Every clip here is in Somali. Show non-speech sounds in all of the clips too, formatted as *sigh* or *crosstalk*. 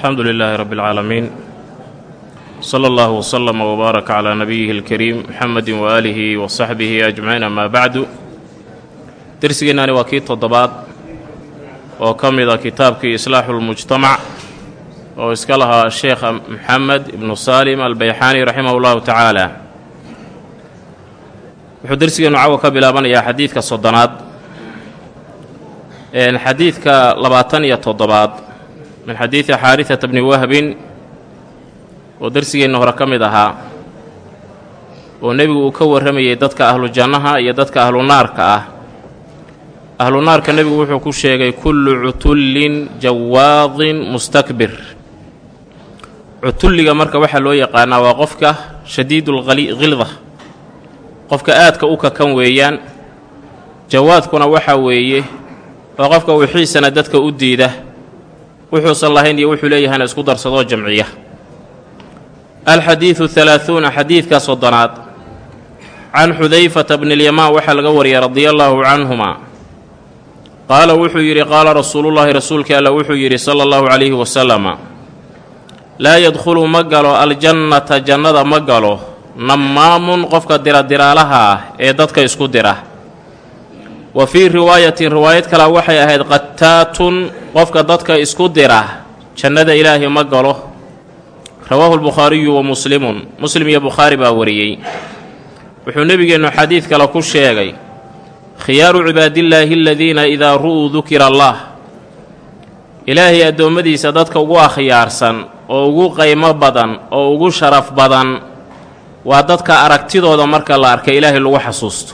alxamdu lilaahi رب اlcaalamiin sala allahu wslama wbaaraka calaa nabiyihi الكريم muxamedi وآله وصحبه saxbihi ajmaciin amaa bacdu. Dersigeennaani waa kii toddobaad oo ka mida kitaabkii islaaxu lmujtamac oo iska lahaa sheekh moxamed ibnu saalim albayxaani raximah ullahu tacaala. Wuxuu dersigeennu cawa ka bilaabanayaa xadiidka iyo toddobaad min xadiidi xaarihata bni wahbin oo dersigeenna hore ka mid ahaa oo nebigu uu ka warramayay dadka ahlu jannaha iyo dadka ahlu naarka ah. Ahlu naarka nebigu wuxuu ku sheegay kullu cutullin jawaadin mustakbir. Cutulliga marka waxaa loo yaqaanaa waa qofka shadiidulkhilda qofka aadka u kakan weeyaan jawaadkuna waxaa weeye waa qofka wixiisana dadka u diida wuxuusan lahayn iyo wuxuu leeyahayna isku darsadoo jamciya. Alxadiidu halaahuuna xadiidka soddonaad. Can xudayfata bni lyamaan waxaa laga wariyay radia allaahu canhuma. Qaala wuxuu yidhi qaala rasuulullaahi rasuulka alla wuxuu yidhi sala allahu calayhi wasalama laa yadkhulu ma galo aljannata jannada ma galo nammaamun qofka diradiraalaha ah ee dadka isku dira wa fii riwaayatin riwaayad kale waxay ahayd qataatun qofka dadka isku dira jannada ilaahi ma galo. Rawaahu lbukhaariyu wa muslimun. Muslim iyo bukhaari baa wariyey. Wuxuu nebigeennu xadiid kale ku sheegay khiyaaru cibaadillaahi aladiina idaa ru'uu dukira allah. Ilaahay addoommadiisa dadka ugu akhyaarsan oo ugu qaymo badan oo ugu sharaf badan waa dadka aragtidooda marka la arkay ilaahay lagu xasuusto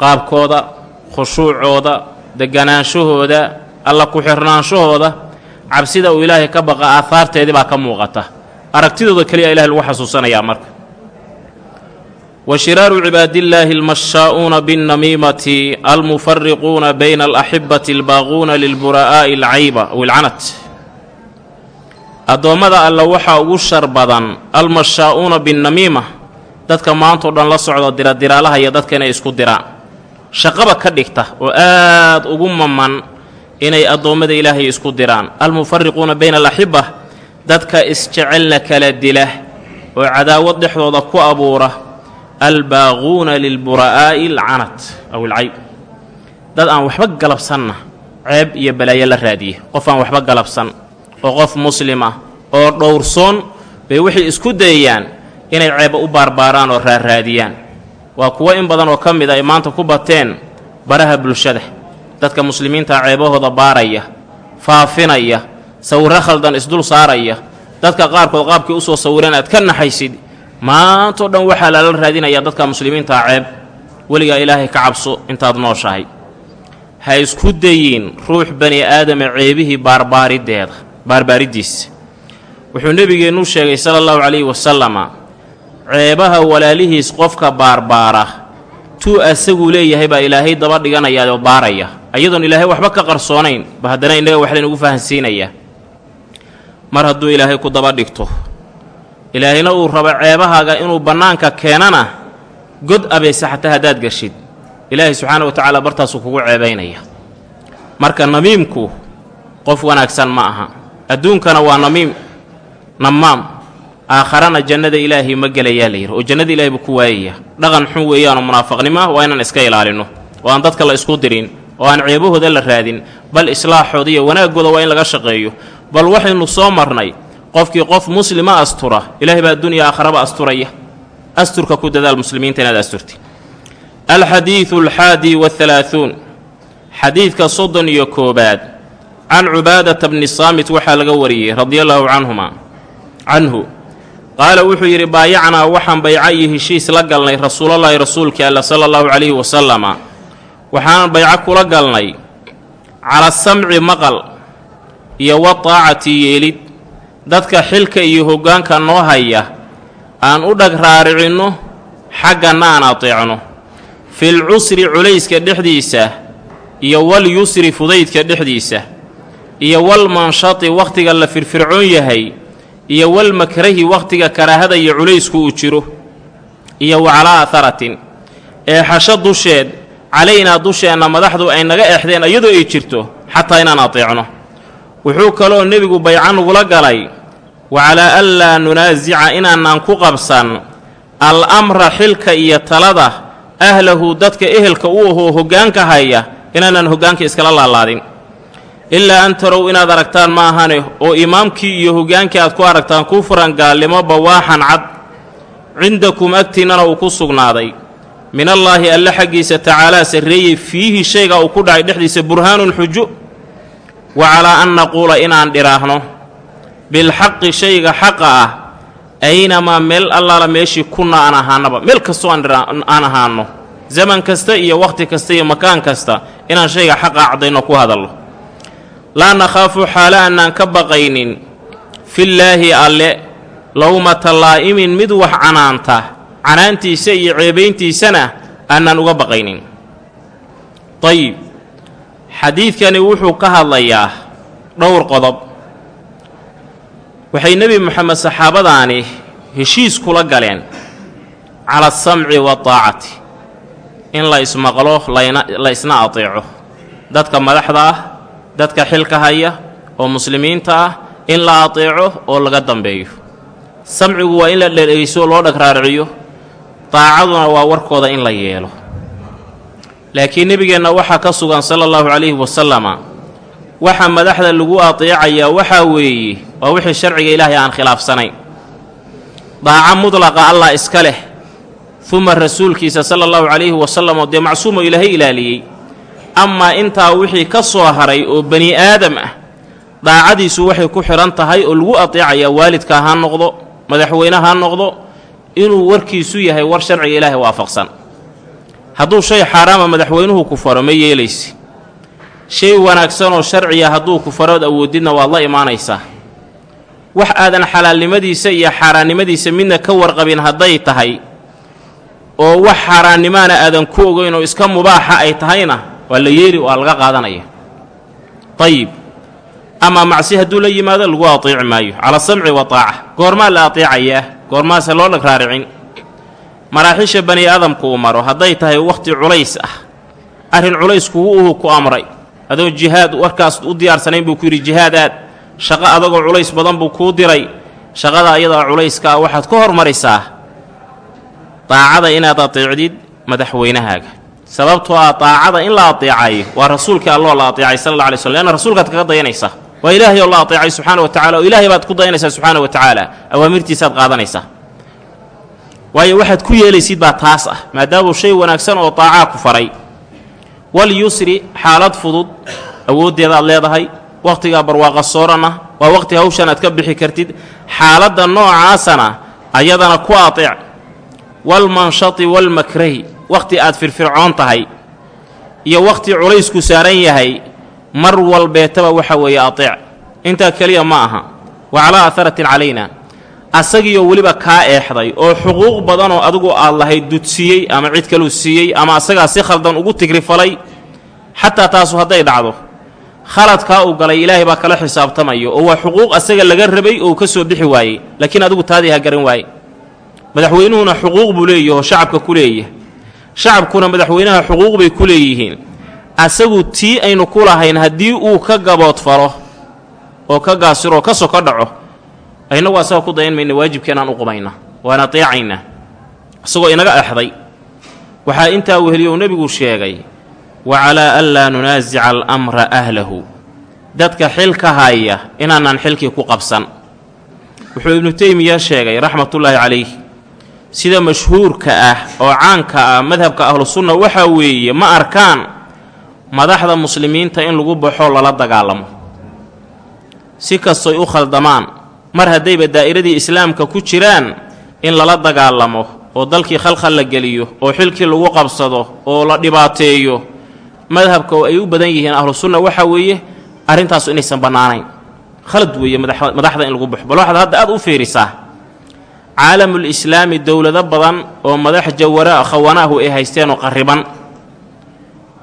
qaabkooda khushuucooda deganaanshahooda alla ku-xirnaanshahooda cabsida uu ilaahay ka baqa aahaarteedii baa ka muuqata. Aragtidooda keliya ilahay lagu xasuusanayaa marka. Wa shiraaru cibaadillaahi almashaa'uuna binnamiimati almufariquuna bayna alaxibati albaaquuna lilbura'aa'i alcayba aw ilcanat addoommada alla waxaa ugu shar badan almashaa'uuna binnamiima dadka maantao dhan la socda diradiraalaha iyo dadka inay isku diraan shaqaba ka dhigta oo aad ugu maman inay addoommada ilaahay isku diraan. Almufariquuna bayna alaxiba dadka isjecelna kala dila oo cadaawad dhexdooda ku abuura albaaquuna lilbura'aa'i alcanat aw ilcayb dad aan waxba galabsanna ceeb iyo balaayo la raadiye. Qof aan waxba galabsan oo qof muslim ah oo dhowrsoon bay waxay isku dayayaan inay ceeba u baarbaaraan oo raarraadiyaan waa kuwo in badan oo ka mid a ay maanta ku bateen baraha bulshada. Dadka muslimiinta ceebahooda baaraya faafinaya sawirro khaldan isdul saaraya. Dadka qaarkood qaabkii u soo sawireen aad ka naxaysid maantao dhan waxaa lala raadinayaa dadka muslimiintaa ceeb. Weligaa ilaahay ka cabso intaad nooshahay. Ha isku dayiin ruux bani aadama ceebihii baarbaariddeeda baarbaariddiisa wuxuu nebigeennu sheegay sala allahu calayhi wasalama ceebaha walaalihiis qofka baarbaara tuu asaguu leeyahay baa ilaahay daba dhiganayaa oo baaraya. Ayadoon ilaahay waxba ka qarsoonayn ba haddana innaga wax laynugu fahansiinayaa mar hadduu ilaahay ku daba dhigto ilaahayna uu rabo ceebahaaga inuu bannaanka keenana god abayse xataa haddaad gashid. Ilaahay subxaana wa tacaala bartaasuu kugu ceebaynaya. Marka namiimku qof wanaagsan ma aha. Adduunkana waa namiim nammaam aakharana jannada ilaahay ma gelayaa la yidhi. Oo jannada ilahay buu ku waayaya dhaqan xun weeyaanoo munaafaqnimo ah waa inaan iska ilaalinno oo aan dadka la isku dirin. Oo aan ceebahooda la raadin. Bal islaaxooda iyo wanaaggooda waa in laga shaqeeyo. Bal waxaynu soo marnay qofkii qof muslima astura ilaahay baa addunya aakharaba asturaya. Asturka ku dadaal muslimiinta inaad asturti alxadiidu alxaadi wahalaahuun xadiidka soddon iyo koobaad. Can cubaadata bni saamit waxaa laga wariyey radia allaahu canhuma. Canhu qaala wuxuu yidhi baayacnaa waxaan bayco iyo heshiis la galnay rasuulallaahi rasuulkii alla sala allahu calayhi wasalama waxaan bayco kula galnay cala samci maqal iyo wa taacati yeelid. Dadka xilka iyo hoggaanka noo haya aan u dhag raaricinno xagganna aan ateecno. Fil cusri culayska dhexdiisa iyo wal yusri fudaydka dhexdiisa iyo wal manshati wakhtiga la firfircoon yahay iyo wal makrahi wakhtiga karaahada iyo culaysku uu jiro iyo wa calaa aharatin eexasho dusheed calaynaa dusheenna madaxdu ay naga exdeen iyadoo ay jirto xataa inaan ateecno. Wuxuu kaloo nebigu bayca nugula galay wa calaa anlaa nunaasica inaanaan ku qabsan al amra xilka iyo talada ahlahu dadka ehelka u ahoo hoggaanka haya inaanaan hoggaanka iskala laalaadin ilaa an tarow inaad aragtaan ma ahane oo imaamkii iyo hoggaankii aad ku aragtaan kuu furan gaalnimo bawaaxan cad cindakum agtiinnana uu ku sugnaaday. Minallaahi alle xaggiisa tacaalaa sarreeyey fiihi shayga uu ku dhacay dhexdiisa burhaanun xujo wa calaa an naquula inaan dhiraahno. Bilxaqi shayga xaqa ah aynamaa meel allaala meeshii kunna aan ahaanaba meel kastoo aan ahaanno. Zaman kasta iyo wakhti kasta iyo makaan kasta inaan shayga xaqa caddayno ku hadallo laa nakhaafu xaale annaan ka baqaynin fillaahi alle lowmata laa'imin mid wax canaanta canaantiisa iyo ceebayntiisana aanaan uga baqaynin. Dayib xadiidkani wuxuu ka hadlayaa dhowr qodob. Waxay nebi moxamed saxaabadaani heshiis kula galeen cala asamci waaطaacati in la ismaqlo la isna ateeco. Dadka madaxda ah dadka xilka haya oo muslimiinta ah in la ateeco oo laga dambeeyo. Samcigu waa in la dhegayso loo dhagraariciyo daacaduna waa warkooda in la yeelo. Laakiin nebigeenna waxaa ka sugan sala allahu calayhi wasalama waxa madaxda lagu ateecayaa waxaa weeye waa wixii sharciga ilaahay aan khilaafsanayn. Daaco mudlaqa allah iska leh uma rasuulkiisa sala allahu calayhi wasalam oo dee macsuumoo ilaahay ilaaliyey amaa intaa wixii ka soo haray oo bani aadam ah daacadiisu waxay ku xidhan tahay oo lagu ateecayaa waalidka ha noqdo madaxweyne ha noqdo inuu warkiisu yahay war sharciga ilaahay waafaqsan. Hadduu shay xaaraama madaxweynuhu ku faro ma yeelaysi. Shay wanaagsanoo sharciya hadduu ku farood awoodidna waad la imaanaysaa. Wax aadan xalaalnimadiisa iyo xaaraannimadiisa midna ka warqabin hadday tahay oo wax xaaraannimaana aadan ku ogeyn oo iska mubaaxa ay tahayna waa la yeeli waa laga qaadanaya. Ayib amaa macsi hadduu la yimaado lagu ateeci maayo. Cala samci wa taaca. Goormaa la ateecayaa goormaase loo raaricin. Maraaxiisha bani aadamku uu maro. Hadday tahay wakhti culays ah. Arrin culays kugu uhu ku amray. Adoo jihaad warkaas u diyaarsanayn buu ku yidhi jihaad aad shaqo adagoo culays badan buu kuu diray. Shaqada ayadaa culayska ah waxaad ka hormaraysaa daacada inaad ateecdid madaxweynahaaga sababtoo ah daacada in la ateecayo waa rasuulkii alloo la ateecay sala alla alay slm leanna rasuulkaad kaga dayanaysaa waa ilaahay oo la ateecay subxaana wa tacala oo ilaahay baad ku dayanaysaa subxaana wa tacaala awaamirtiisaad qaadanaysaa. Waayo waxaad ku yeelaysid baa taas ah maadaamuu shay wanaagsan oo daacaa ku faray. Wal yusri xaalad fudud awooddeeda aad leedahay wakhtigaa barwaaqa sooranah waa wakhti hawshan aad ka bixi kartid xaaladda noocaasana ayadana ku ateec walmanshati walmakrahi wakhti aad firfircoon tahay iyo wakhti culaysku saaran yahay mar walbeetaba waxa weeye ateec. Intaa keliya ma aha. Wa calaa aharatin calayna asagiioo weliba kaa eexday oo xuquuq badanoo adigu aad lahayd dudsiiyey ama cid kaluu siiyey ama asagaa si khaldan ugu tigrifalay xataa taasu hadday dhacdo khaladkaa uu galay ilaahay baa kala xisaabtamaya oo waa xuquuq asaga laga rabay oo uu ka soo bixi waayey laakiin adigu taadii ha garan waaye. Madaxweynuhuna xuquuq buu leeyahi oo shacabka ku leeyahay shacabkuna madaxweynaha xuquuq bay ku leeyihiin. Asagu tii aynu ku lahayn haddii uu ka gaboodfalo oo ka gaasiroo ka soko dhaco innagu asaga ku dayan mayna waajibkeenaan u qumayna waan ateecaynaa isagoo inaga exday waxaa intaa weheliyo uu nebigu sheegay wa calaa an laa nunaasica alamra ahlahu. Dadka xilka haya inaanaan xilkii ku qabsan. Wuxuu ibnu teymiya sheegay raxmatullaahi calayh sida mashhuurka ah oo caanka ah madhabka ahlusunna waxaa weeye ma arkaan madaxda muslimiinta in lagu baxo lala dagaalamo. Si kastoy u khaldamaan mar haddayba daa'iradii islaamka ku jiraan in lala dagaalamo oo dalkii khalkhal la geliyo oo xilkii lagu qabsado oo la dhibaateeyo madhabka oo ay u badan yihiin ahlusunna waxaa weeye arrintaasu inaysan bannaanayn. Khalad weeye madaxda in lagu baxo. Bal waxaad hadda aad u fiirisaa caalamul islaami dowlado badan oo madax jawara khawanaahu ay haysteen oo qarriban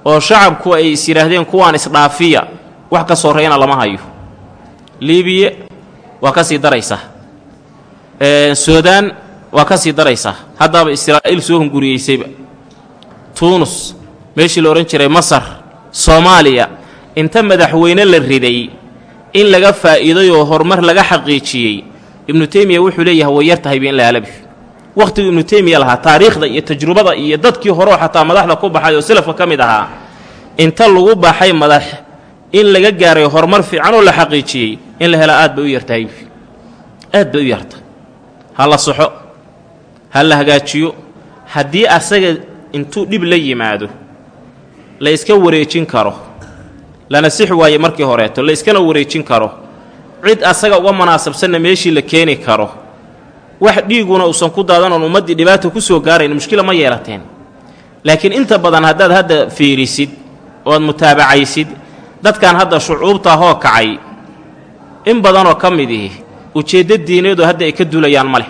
oo shacabku ay is yidhaahdeen kuwaan isdhaafiya wax ka sorrayna lama hayo. Liibiya waa ka sii daraysaa suudaan waa ka sii daraysaa haddaaba israa'iil soo hunguriyeysayba. Tuunus meeshii la odhan jiray masar soomaaliya inta madaxweyne la riday in laga faa'iiday oo horumar laga xaqiijiyey ibnu teymiya wuxuu leeyahay way yar tahayba in la halabi wakhtiguu ibnu teymiya lahaa taariikhda iyo tajrubada iyo dadkii horeo xataa madaxda ku baxay oo salafka ka mid ahaa inta lagu baxay madax in laga gaaray horumar fiican oo la xaqiijiyey in la hela aad bay u yartahay. Aad bay u yarta. Ha la soxo ha la hagaajiyo. Haddii asaga intuu dhib la yimaado la iska wareejin karo lana sixi waaye markii horeeto la iskana wareejin karo cid asaga uga munaasabsanna meeshii la keeni karo wax dhiiguna uusan ku daadan oon ummaddii dhibaata ku soo gaarayn mushkila ma yeelateen. Laakiin inta badan haddaad hadda fiirisid ood mutaabacaysid dadkan hadda shucuubta hoo kacay in badanoo ka mid ihi ujeeddo diineedu hadda ay ka dulayaan ma leh.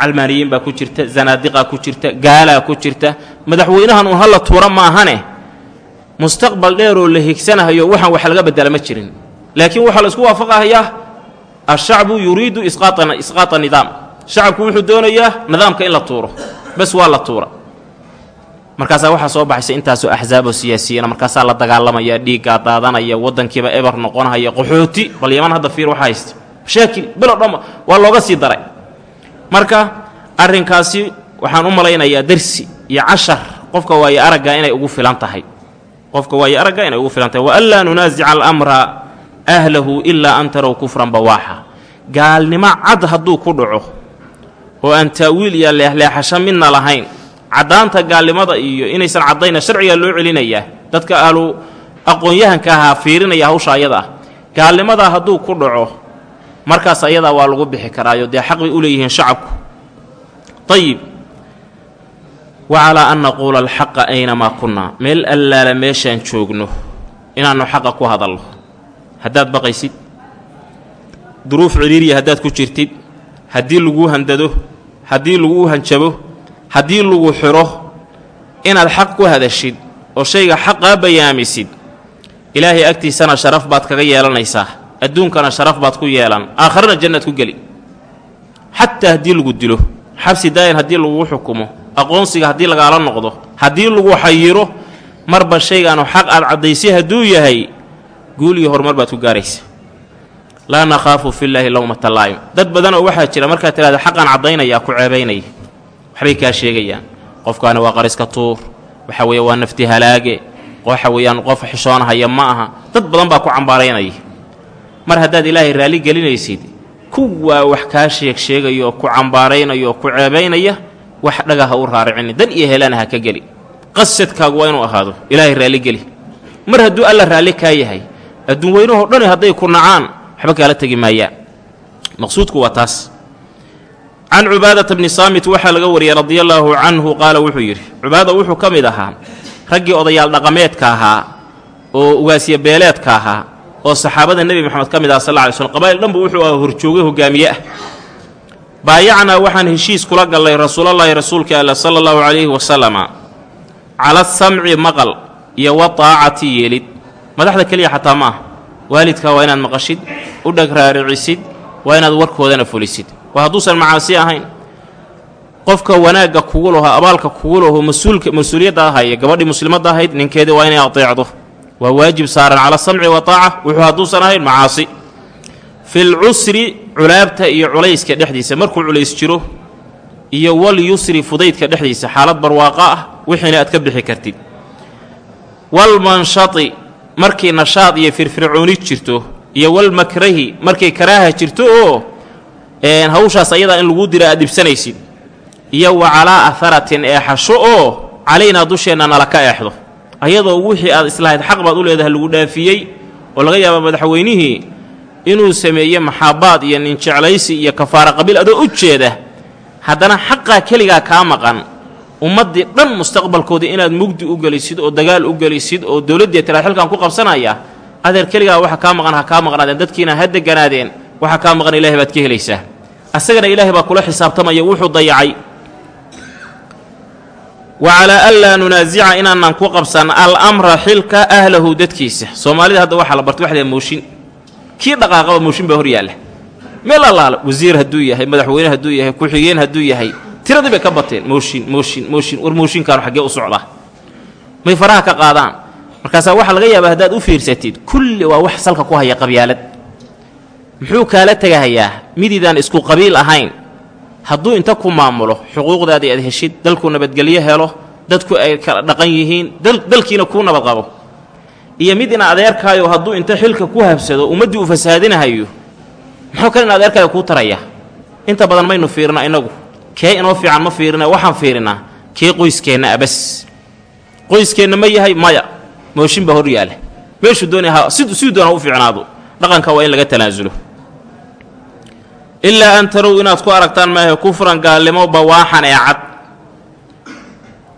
Calmaaniyiin baa ku jirta zanaadiqaa ku jirta gaalaa ku jirta madaxweynahan uun halla tuura maahane mustaqbal dheeroo la higsanahayo waxaan wax laga bedela ma jirin laakiin waxaa la isku waafaqahayaa ashacbu yuriidu isqaata nidaam. Shacabku wuxuu doonayaa nidaamka in la tuuro bes waa la tuura. Markaasaa waxaa soo baxaysa intaasoo axzaaboo siyaasiyiina markaasaa la dagaalamaya dhiiggaa daadanaya waddankiiba eber noqonahaya qaxooti bal yaman hadda fiir waxa haysta. Mashaakil bilo dhamma waa looga sii daray. Marka arrinkaasi waxaan u malaynayaa darsi iyo cashar. Qofka waayo aragga inay ugu filan tahay. Qofka waayo aragga inay ugu filan tahay. Wa an laa nunaasica alamra ahlahu ilaa an tarow kufran bawaaxa. Gaalnimo cad hadduu ku dhaco oo aan taawiil iyo leexleexasho midna lahayn caddaanta gaalnimada iyo inaysan caddayna sharcigaa loo celinayaa dadka ahlu aqoon-yahanka ahaa fiirinaya hawsha ayada ah. Gaalnimadaa hadduu ku dhaco markaas ayadaa waa lagu bixi karaayo dee xaq bay u leeyihiin shacabku. Ayib wa calaa an naquula alxaqa aynamaa kunnaa meel allaala meeshaan joogno inaannu xaqa ku hadalno haddaad baqaysid duruuf ciriiriya haddaad ku jirtid haddii laguu handado haddii laguu hanjabo haddii lagu xidho inaad xaq ku hadashid oo shayga xaqaa bayaamisid ilaahay agtiisana sharaf baad kaga yeelanaysaa adduunkana sharaf baad ku yeelan aakharana jannaad ku geli. Xataa haddii lagu dilo xabsi daayan haddii laguu xukumo aqoonsiga haddii lagaala noqdo haddii lagu xayiro marba shaygaanu xaq aad caddaysay hadduu yahay guul iyo horumar baad ku gaaraysa. Laa nakhaafu fillaahi lowmata laa'im dad badanoo waxaa jira markaad tidhahda xaqaan caddaynayaa ku ceebaynaya. Waxbay kaa sheegayaan. Qofkaani waa qariska tuur waxa weeye waa nafti halaage waxa weeyaan qof xishoonahaya ma aha. Dad badan baa ku cambaaraynaya. Mar haddaad ilaahay raalli gelinaysid kuwaa wax kaa sheeg sheegaya oo ku cambaaraynaya oo ku ceebaynaya wax dhaga ha u raaricini. Dan iyo helana ha ka geli. Qasadkaagu waa inuu ahaado ilaahay raalli geli. Mar hadduu alla raalli kaa yahay adduun weynahoo dhani hadday ku nacaan waxba kaala tegi maayaan. Maqsuudku waa taas. Can cubaadata bni saamit waxaa laga wariyey radia allaahu canhu qaala wuxuu yidhi cubaada wuxuu ka mid ahaa raggii odayaal dhaqameedka ahaa oo ugaasya beeleedka ahaa oo saxaabada nebi moxamed ka mid aha sal ly slm qabaa'il dhanbu wuxuu aha horjooge hogaamiye ah. Baayacnaa waxaan heshiis kula gallay rasuulallaahi rasuulka alla sala allahu calayhi wasalama cala samci maqal iyo wa taacati yeelid madaxda keliya xataa ma ah waalidkaa waa inaad maqashid u dheg raaricisid waa inaad warkoodana fulisid. Waa hadduusan macaasi ahayn. Qofka wanaagga kugu laho abaalka kugu laho mas'uuliyadda ahaya gabadhii muslimadda ahayd ninkeedii waa inay ateecdo. Waa waajib saaran cala samci wa taaca wuxuu hadduusan ahayn macaasi. Fil cusri culaabta iyo culayska dhexdiisa. Markuu culays jiro iyo wal yusri fudaydka dhexdiisa xaalad barwaaqo ah wixiina aad ka bixi kartid. Walmanshati markii nashaad iyo firfircooni jirto iyo walmakrahi markay karaaha jirto oo hawshaas ayadaa in lagu dira aad dhibsanaysid iyo wa calaa aharatin eexasho oo calaynaa dusheenna nala ka eexdo. Ayadoo wixii aad islahayd xaq baad u leedahay lagu dhaafiyey oo laga yaaba madaxweynihii inuu sameeye maxaabaad iyo ninjeclaysi iyo kafaara qabiil adoo u jeeda haddana xaqaa keligaa kaa maqan ummaddii dhan mustaqbalkoodii inaad mugdi u gelisid oo dagaal u gelisid oo dowladdii tiraad ku qabsanaya adeer keligaa waxa kaa maqan ha kaa maqnaadeen. Dadkiina ha deganaadeen waxa kaa maqan ilahay baad ka helaysaa. Asagana ilaahay baa kula xisaabtamaya wuxuu dayacay. Wa calaa laa nunaasica inaanaan ku qabsan al-amra xilka ahlahu dadkiisa. Soomaalida hadda waxaa la bartay waxdee mooshin. Kii dhaqaaqaba mooshin baa hor yaalla. Meel allaala wasiir hadduu yahay madaxweyne hadduu yahay ku-xigeen hadduu yahay tiradii bay ka bateen. Mooshin mooshin mooshin war mooshinkaanu xaggee u socdaa may faraha ka qaadaan. Markaasaa waxaa laga yaabaa haddaad u fiirsatid kulli waa wax salka ku haya qabyaalad. Muxuu kaala tegahayaa mididaan isku qabiil ahayn. Hadduu inta ku maamulo xuquuqdaadii aad heshid dalkuu nabadgelyo helo dadku ay kala dhaqan yihiin dalkiina kuu nabad qabo. Iyo mid in adeerkaayo hadduu inta xilka ku habsado ummaddii uu fasaadinahayo muxuu kale in adeerkaayo kuu taraya? Inta badan maynu fiirina innagu kee inoo fiican ma fiirina waxaan fiirinaa kee qoyskeenna abas qoyskeenna ma yahay maya mooshin baa hor yaalla meeshuu doonaya siduu doona u fiicnaado. Dhaqanka waa in laga tanaasulo. Ilaa an tarow inaad ku aragtaan maahe kufran gaalnimo bawaaxan ee cad.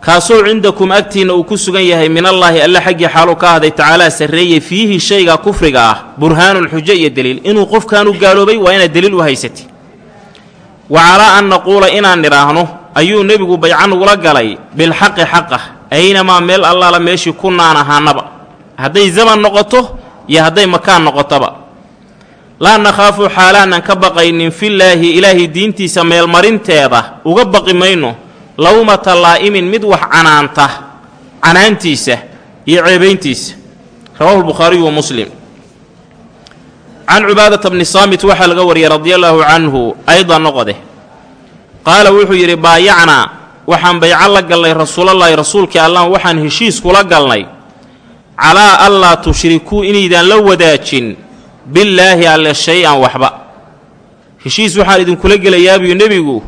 Kaasoo cindakum agtiinna uu ku sugan yahay minallaahi alle xaggii xaaluu ka ahday tacaalaa sarreeye fiihi shayga kufriga ah burhaanun xujo iyo deliil inuu qofkaanu gaaloobay waa inaad deliil u haysatid wa calaa an naquula inaan nidhaahno ayuu nebigu baycan ugula galay bilxaqi xaqa aynamaa meel allaala meeshii kunnaan ahaanaba hadday zaman noqoto iyo hadday makaan noqotoba laa nakhaafu xaalaanan ka baqaynin fillaahi ilaahay diintiisa meelmarinteeda uga baqi mayno lawmata laa'imin mid wax canaanta canaantiisa iyo ceebayntiisa. Rawaahu lbukhaariyu wa muslim can cubaadata bni saamit waxaa laga wariyey radia allaahu canhu aydan noqode qaala wuxuu yidhi baayacnaa waxaan bayco la galnay rasuulallaahi rasuulkii allah waxaan heshiis kula galnay calaa allaa tushrikuu inaydaan la wadaajin billaahi alle shay-an waxba heshiis waxaan idinkula gelayaabuu nebigu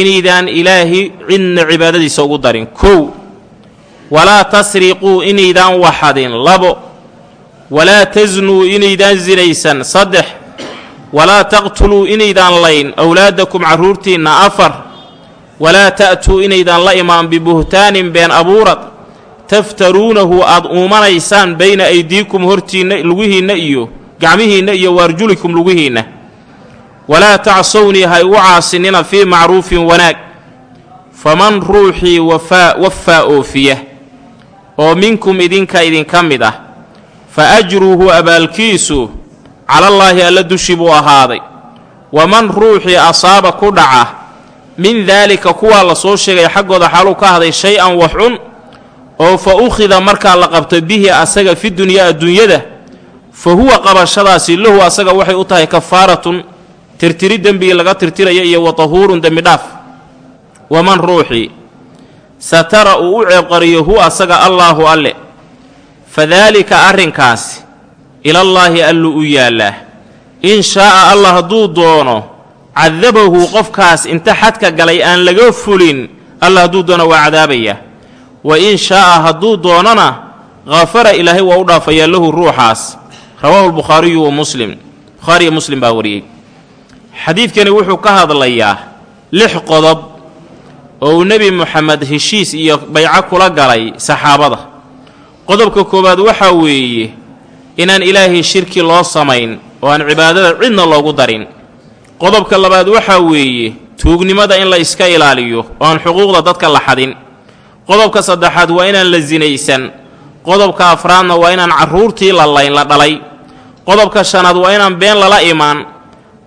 inaydaan ilaahi cidna cibaadadiisa ugu darin kow walaa tasriquu inaydaan waxadin labo walaa tasnuu inaydaan sinaysan saddex walaa taqtuluu inaydaan layn awlaadakum carruurtiinna afar walaa ta'tuu inaydaan la imaan bibuhtaanin been abuurad. Taftaruunahu aad uumanaysaan bayna aydiikum hortiinna lugihiinna iyo gacmihiinna iyo waarjulikum lugihiinna. Walaa tacsownii ha igu caasinina fii macruufin wanaag. Faman ruuxii wafaa waffaa oofiya. Oo minkum idinka idinka mid ah fa ajruhu abaalkiisu calallaahi alla dushi buu ahaaday. Waman ruuxii asaaba ku dhaca min daalika kuwaa la soo sheegay xaggooda xaaluu ka ahday shay-an wax cun oo fa ukhida markaa la qabto bihi asaga fi dunyaa adduunyada fa huwa qabashadaasi lahu asaga waxay u tahay kafaaratun tirtiri dembigii laga tirtiraya iyo wa tahuurun dembi dhaaf. Waman ruuxii satara uu u ceebqariyo hu asaga allaahu alle fadaalika arrinkaasi ilallaahi alluu u yaallaa. In shaa'a allah hadduu doono cadabahu qofkaas inta xadka galay aan laga fulin allah hadduu doono waa cadaabayaa wa in shaa'a hadduu doonona khafara ilaahay waa u dhaafayaa lahu ruuxaas. Rawaahu lbukhaariyu wa muslim. Bukhaariyo muslim baa wariyey. Xadiidkani wuxuu ka hadlayaa lix qodob oo uu nebi moxamed heshiis iyo bayco kula galay saxaabada qodobka koowaad waxaa weeye inaan ilaahay shirki loo samayn oo aan cibaadada cidna loogu darin. Qodobka labaad waxaa weeye tuugnimada in la iska ilaaliyo oo aan xuquuqda dadka la xadin. Qodobka saddexaad waa inaan la sinaysan qodobka afraadna waa inaan carruurtii la layn la dhalay. Qodobka shanaad waa inaan been lala imaan.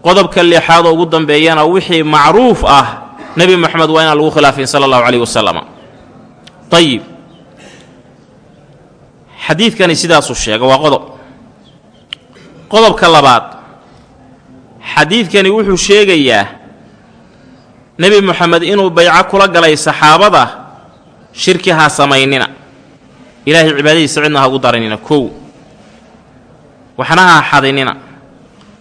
Qodobka lixaad oo ugu dambeeyana wixii macruuf ah nebi moxamed waa inaan lagu khilaafin sala allahu caleyhi wasalam ayib xadiidkani sidaasuu sheega waa qodob. Qodobka labaad xadiidkani wuxuu sheegayaa nebi moxamed inuu bayco kula galay saxaabada shirki ha samaynina. Ilaahay cibaadadiisa cidna ha ugu daranina kow. Waxna ha xadinina.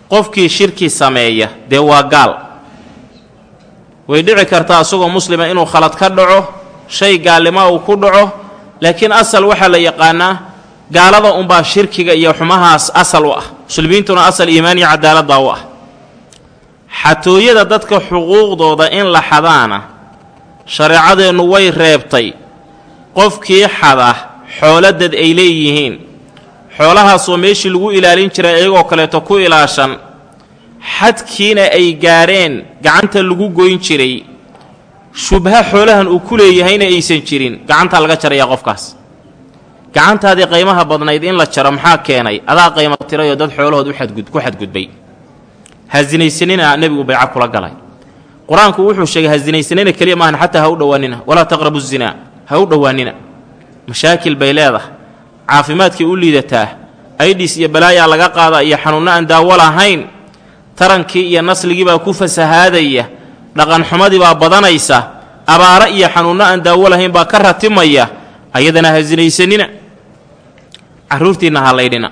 Qofkii shirki sameeya dee waa gaal. Way dhici kartaa isagoo muslima inuu khalad ka dhaco shay gaalnimo uu ku dhaco laakiin asal waxaa la yaqaanaa gaalada unbaa shirkiga iyo xumahaas asal u ah. Muslimiintuna asal iimaan iyo cadaaladbaa u ah. Xatooyada dadka xuquuqdooda in la xadaana shareecadeennu way reebtay. Qofkii xada xoolodad ay leeyihiin. Xoolahaasoo meeshii lagu ilaalin jiray iyagoo kaleeto ku ilaashan xadkiina ay gaadheen gacanta lagu goyn jiray. Shubha xoolahan uu ku leeyahayna aysan jirin gacantaa laga jarayaa qofkaas gacantaadii qaymaha badnayd in la jaro maxaa keenay? Adaa qaymo tirayoo dad xoolahood ku xadgudbay. Hasinaysanina nebigu bayco kula galay. Qur'aanku wuxuu sheegay hasinaysanina keliya maahan xataa ha u dhowaanina walaa taqrabu zinaa ha u dhowaanina mashaakil bay leedahay. Caafimaadkay u liidataa aydhis iyo balaayaa laga qaadaa iyo xanuunno aan daawo lahayn tarankii iyo nasligii baa ku fasahaadaya dhaqanxumadii baa badanaysa abaaro iyo xanuunno aan daawo lahayn baa ka ratimaya ayadana ha sinaysanina carruurtiinna ha laydhina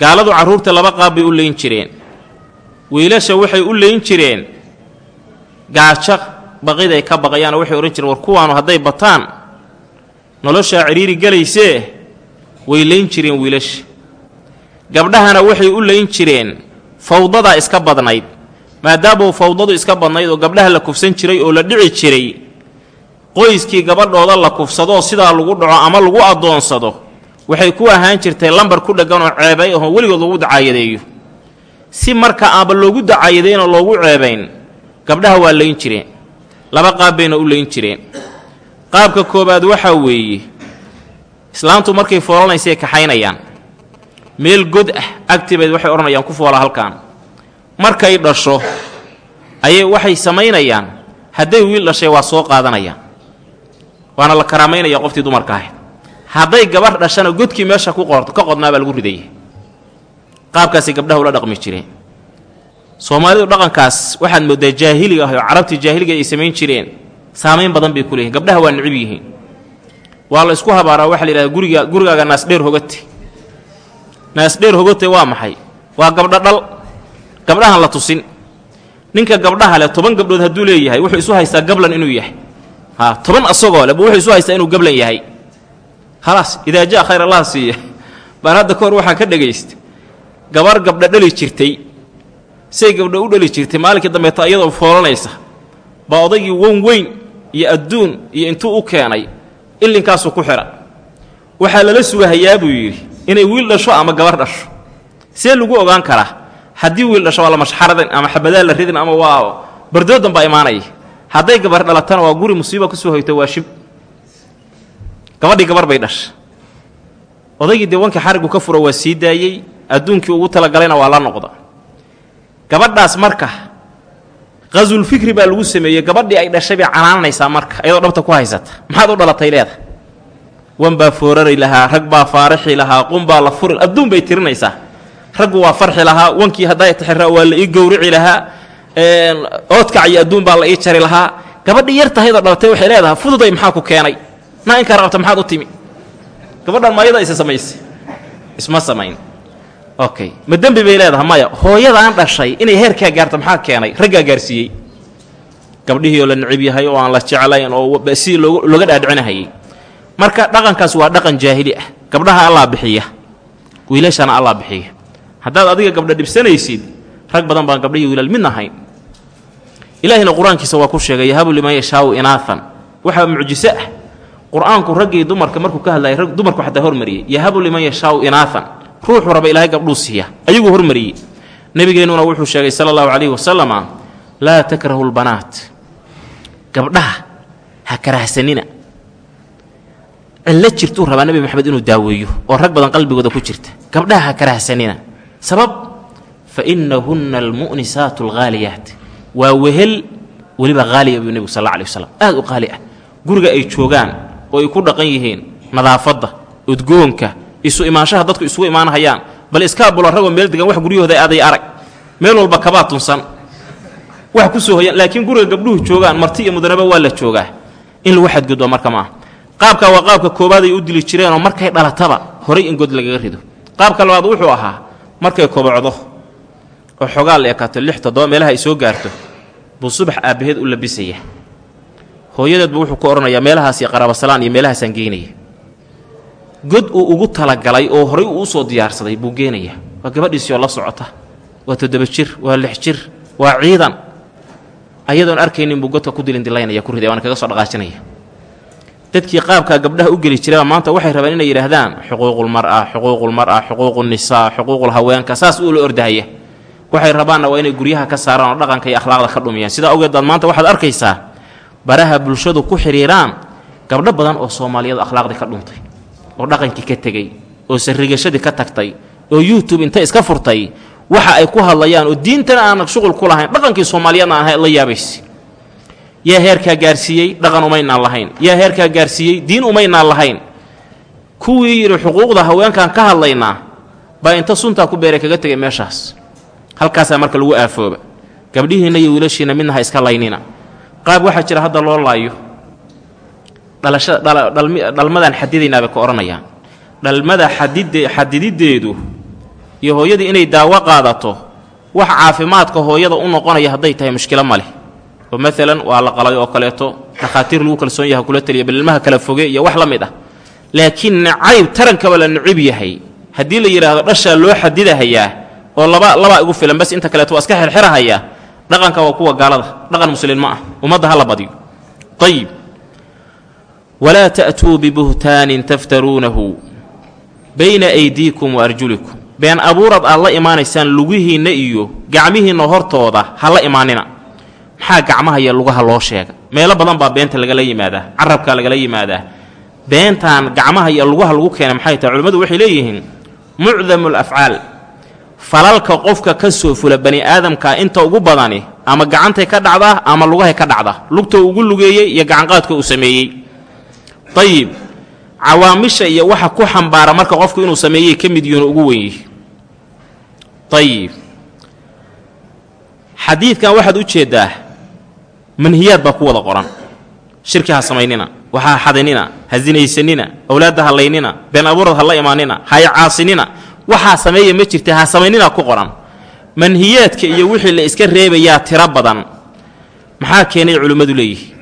gaaladu carruurta laba qaab bay u leyn jireen. Wiilasha waxay u leyn jireen. Gaajo baqiday ka baqayaanoo waxay odhan jireen war kuwaanu hadday bataan? Noloshaa cidhiiri gelaysee? Way leyn jireen wiilasha gabdhahana waxay u leyn jireen fawdadaa iska badnayd. Maadaamau fawdadu iska badnayd oo gabdhaha la kufsan jiray oo la dhici jiray qoyskii gabadhooda la kufsadoo sidaa lagu dhaco ama lagu addoonsado waxay ku ahaan jirtay lambar ku dheggan oo ceebay ahoo weligood lagu dacaayadeeyo. Si marka aaba loogu dacaayadaynoo loogu ceebayn gabdhaha waa layn jireen. Laba qaab bayna u layn jireen. Qaabka koowaad waxaa weeye islaantu markay foolanaysay kaxaynayaan. Meel god ah agtibayd waxay odhanayaan ku foola halkaan. Markay dhasho ayay waxay samaynayaan. Hadday wiil dhashay waa soo qaadanayaan. Waana la karaamaynaya qoftii dumarka ahayd hadday gabarh dhashana godkii meesha ku qor ka qodnaa baa lagu ridaya qaabkaasay gabdhaha ula dhaqmi jireen soomaalidu dhaqankaas waxaad mooddaa jaahiliga ah carabtii jaahiliga ay samayn jireen saamayn badan bay ku gabdhaha waa nicib yihiin. Waa la isku habaaraa waxaa la yidhahda guriga gurigaaga naasdheer hogate naasdheer hogote waa maxay? Waa gabdho dhal. Gabdhahan la tusin. Ninka gabdhaha leh toban gabdhood hadduu leeyahay wuxuu isu haystaa gablan inuu yahay. Ha toban asagoo leh buu wuxuu isu haystaa inuu gablan yahay khalaas idaa jaa khayr allah siiya baan hadda ka hor waxaan ka dhegaysta gabar gabdho dhali jirtay. Say gabdho u dhali jirtay maalinkii dambeeta iyadoo foolanaysa. Baa odaygii wan weyn iyo adduun iyo intuu u keenay illinkaasuu ku xidha waxaa lala sugahayaa buu yidhi inay wiil dhasho ama gabar dhasho. See lagu ogaan karaa haddii wiil dhasho waa la mashxaradin ama xabadaa la ridin ama waa bardoodan baa imaanaya. Hadday gabar dhalatana waa guri musiiba ku soo hoyta waa shib gabadhii gabar bay dhasha odaygii dee wankii xariggu ka furo waa sii daayey adduunkii ugu talagalayna waa la noqda. Gabadhaas marka qasulfikri baa lagu sameeyey gabadhii ay dhashay bay canaananaysaa marka iyadoo dhabta ku haysata. Maxaad u dhalatay leeda? Wan baa foorari lahaa rag baa faarixi lahaa qun baa la furi adduun bay tirinaysaa. Raggu waa farxi lahaa wankii haddaa taxira waa la ii gowrici lahaa oodkac iyo adduun baa la ii jari lahaa. Gabadhii yar dhalatay waxay leedahay fududay maxaa ku keenay naa inkaa rabta maxaad u timi? Gabadhan maayada isa samaysay. Isma samayn. Okay. Ma dembi bay leedahay maya. Hooyadaan dhashay inay heerkaa gaarto maxaa keenay? Raggaa gaarsiiyey. Gabdhihii oo la nicib yahay oo aan la jeclayn oo sidii looga dhaadhicinahayay marka dhaqankaas waa dhaqan jaahili ah. Gabdhaha allaa bixiya. Wiilashana allaa bixiya. Haddaad adiga gabdha dhibsanaysid rag badan baan gabdhihii wiilal midna ahayn ilaahina qur'aankiisa waa ku sheegay yahabu liman yashaau inaaan waxaa mucjiso ah qur'aanku raggii dumarka markuu ka hadlayay dumarku xataa hormariyey. Yahabu liman yashaau inaaan ruuxuu raba ilaahay gabdhuu siiya. Ayaguu hormariyey. Nebigeennuna wuxuu sheegay sala allahu calayhi wasalama laa takrahu lbanaat. Gabdhaha ha karahsanina cillo jirtuu rabaa nebi maxamed inuu daaweeyo oo rag badan qalbigooda ku jirta. Gabdhaha ha karahsanina sabab fa innahunna almu'nisaatu alghaaliyaat waa wehel weliba haaliya buu nebigu sal alla alay waslam aad u qaali ah. Guriga ay joogaan oo ay ku dhaqan yihiin nadaafadda udgoonka isu imaanshaha dadku isugu imaanhayaan. Bal iskaabula ragoo meel degan wax guryahooda aaday arag. Meel walba kabaa tunsan. Wax ku soo hoyaan laakiin guriga gabdhuhu joogaan marti iyo mudanaba waa la joogaa. In lagu xadgudbo marka maaha qaabkaa waa qaabka koobaad ay u dili jireenoo markay dhalataba horay in god lagaga rido. Qaabka labaad wuxuu ahaa markay kobocdo oo xogaa la ekaato lix toddoba meelaha ay soo gaarto buu subax aabbaheed u labisaya hooyadeedbu wuxuu ku odhanayaa meelahaas iyo qaraabasalaan iyo meelahaasaan geynaya god uu ugu talagalay oo horay uu u soo diyaarsaday buu geenaya waa gabadhiisii oo la socota waa toddoba jir waa lix jir waa ciidan. Ayadoon arkaynin buu godka ku dilindilaynaya ku riday waana kaga soo dhaqaajinaya. Dadkii qaabkaa gabdhaha u geli jiraba maanta waxay rabaan inay yidhaahdaan xuquuqulmar'a xuquuqulmar'a xuquuqunisaa xuquuqul haweenka saas uu la ordahaya waxay rabaanna waa inay guryaha ka saaraan oo dhaqanka iyo akhlaaqda ka dhumiyaan. Sidaa awgeed baad maanta waxaad arkaysaa baraha bulshadu ku xidhiiraan gabdho badan oo soomaaliyadu akhlaaqdii ka dhuntay oo dhaqankii ka tegey oo sarrigashadii ka tagtay oo youtube intay iska furtay waxa ay ku hadlayaan oo diintana aanan shuqul ku lahayn dhaqankii soomaaliyeedna aan la yaabaysi. Yaa heerkaa gaarsiiyey dhaqan umaynaan lahayn. Yaa heerkaa gaarsiiyey diin umaynaan lahayn. Kuwii yidhi xuquuqda haweenkan ka hadlaynaa baa inta suntaa ku beeray kaga tegay meeshaas. Halkaasaa marka lagu aafooba. Gabdhihiinna iyo wiilashiinna midna ha iska laynina qaab waxaa jira hadda loo laayo. Dhalmadan xadidaynaa bay ka odhanayaan dhalmada xadididdeedu iyo hooyadii inay daawo qaadato wax caafimaadka hooyada u noqonaya hadday tahay mushkilo ma leh. Oo maalan waa la qalay oo kaleeto dhakhaatiir lagu kalsoon yaha kula taliya balilmaha kala foge iyo wax la mid ah. Laakiin nacayb tarankaba la nicib yahay. Haddii la yidhaahdo dhashaa loo xadidahayaa oo laba labaa igu filan bas inta kaleeto waa iska xirxirahayaa dhaqanka waa kuwa gaalada dhaqan muslin ma ah ummadda ha la badiyo. Ayib walaa ta'tuu bibuhtaanin taftaruunahu bayna aydiikum wa arjulikum. Been abuurad aad la imaanaysaan lugihiinna iyo gacmihiinna hortooda ha la imaanina. Maxaa gacmaha iyo lugaha loo sheega? Meelo badan baa beenta lagala yimaadaa carabkaa lagala yimaadaa. Beentaan gacmaha iyo lugaha lagu keenay maxay tahay? Culimmadu waxay leeyihiin mucdamu alafcaal falalka qofka ka soo fula bani aadamka inta ugu badani ama gacantay ka dhacdaa ama lugahay ka dhacda lugta ugu lugeeyey iyo gacanqaadka uu sameeyey. Ayib cawaamisha iyo waxa ku xambaara marka qofku inuu sameeyey ka mid yihiin ugu wen yihi ayib xadiidkan waxaad u jeeddaa manhiyaad baa ku wada qoran. Shirki ha samaynina waxa ha xadinina ha sinaysanina awlaadda ha laynina been abuurad ha la imaanina ha caasinina waxaa sameeya ma jirta ha samaynina ku qoran. Manhiyaadka iyo wixii la iska reebayaa tiro badan maxaa keenay culimmadu leeyihiin?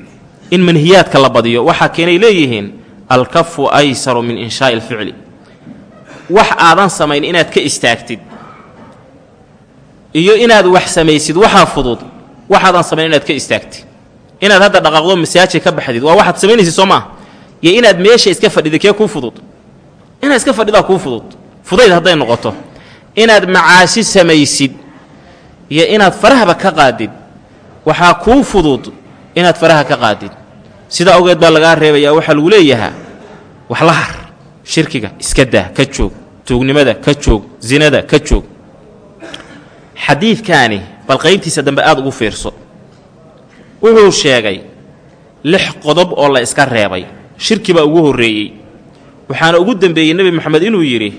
In manhiyaadka la badiyo waxaa keenay leeyihiin alkafu aysaru min inshaa'i alficli wax aadan samayn inaad ka istaagtid iyo inaad wax samaysid waxaa fudud waxaadan samayn inaad ka istaagtid. Inaad hadda dhaqaaqdo masaajid ka baxdid waa waxaad samaynaysid soo maa iyo inaad meesha iska fadhida kee kuu fudud? Inaad iska fadhidaa kuu fudud fudayd hadday noqoto inaad macaasi samaysid iyo inaad farahaba ka qaadid waxaa kuu fudud inaad faraha ka qaadid. Sidaa awgeed baa lagaa reebayaa waxaa lagu leeyahaa wax la har shirkiga iska daa ka joog tuugnimada ka joog zinada ka joog. Xadiidkaani bal qaybtiisa dambe aada ugu fiirso. Wuxuu sheegay lix qodob oo la iska reebay. Shirki baa ugu horreeyey. Waxaana ugu dembeeyey nebi moxamed inuu yidhi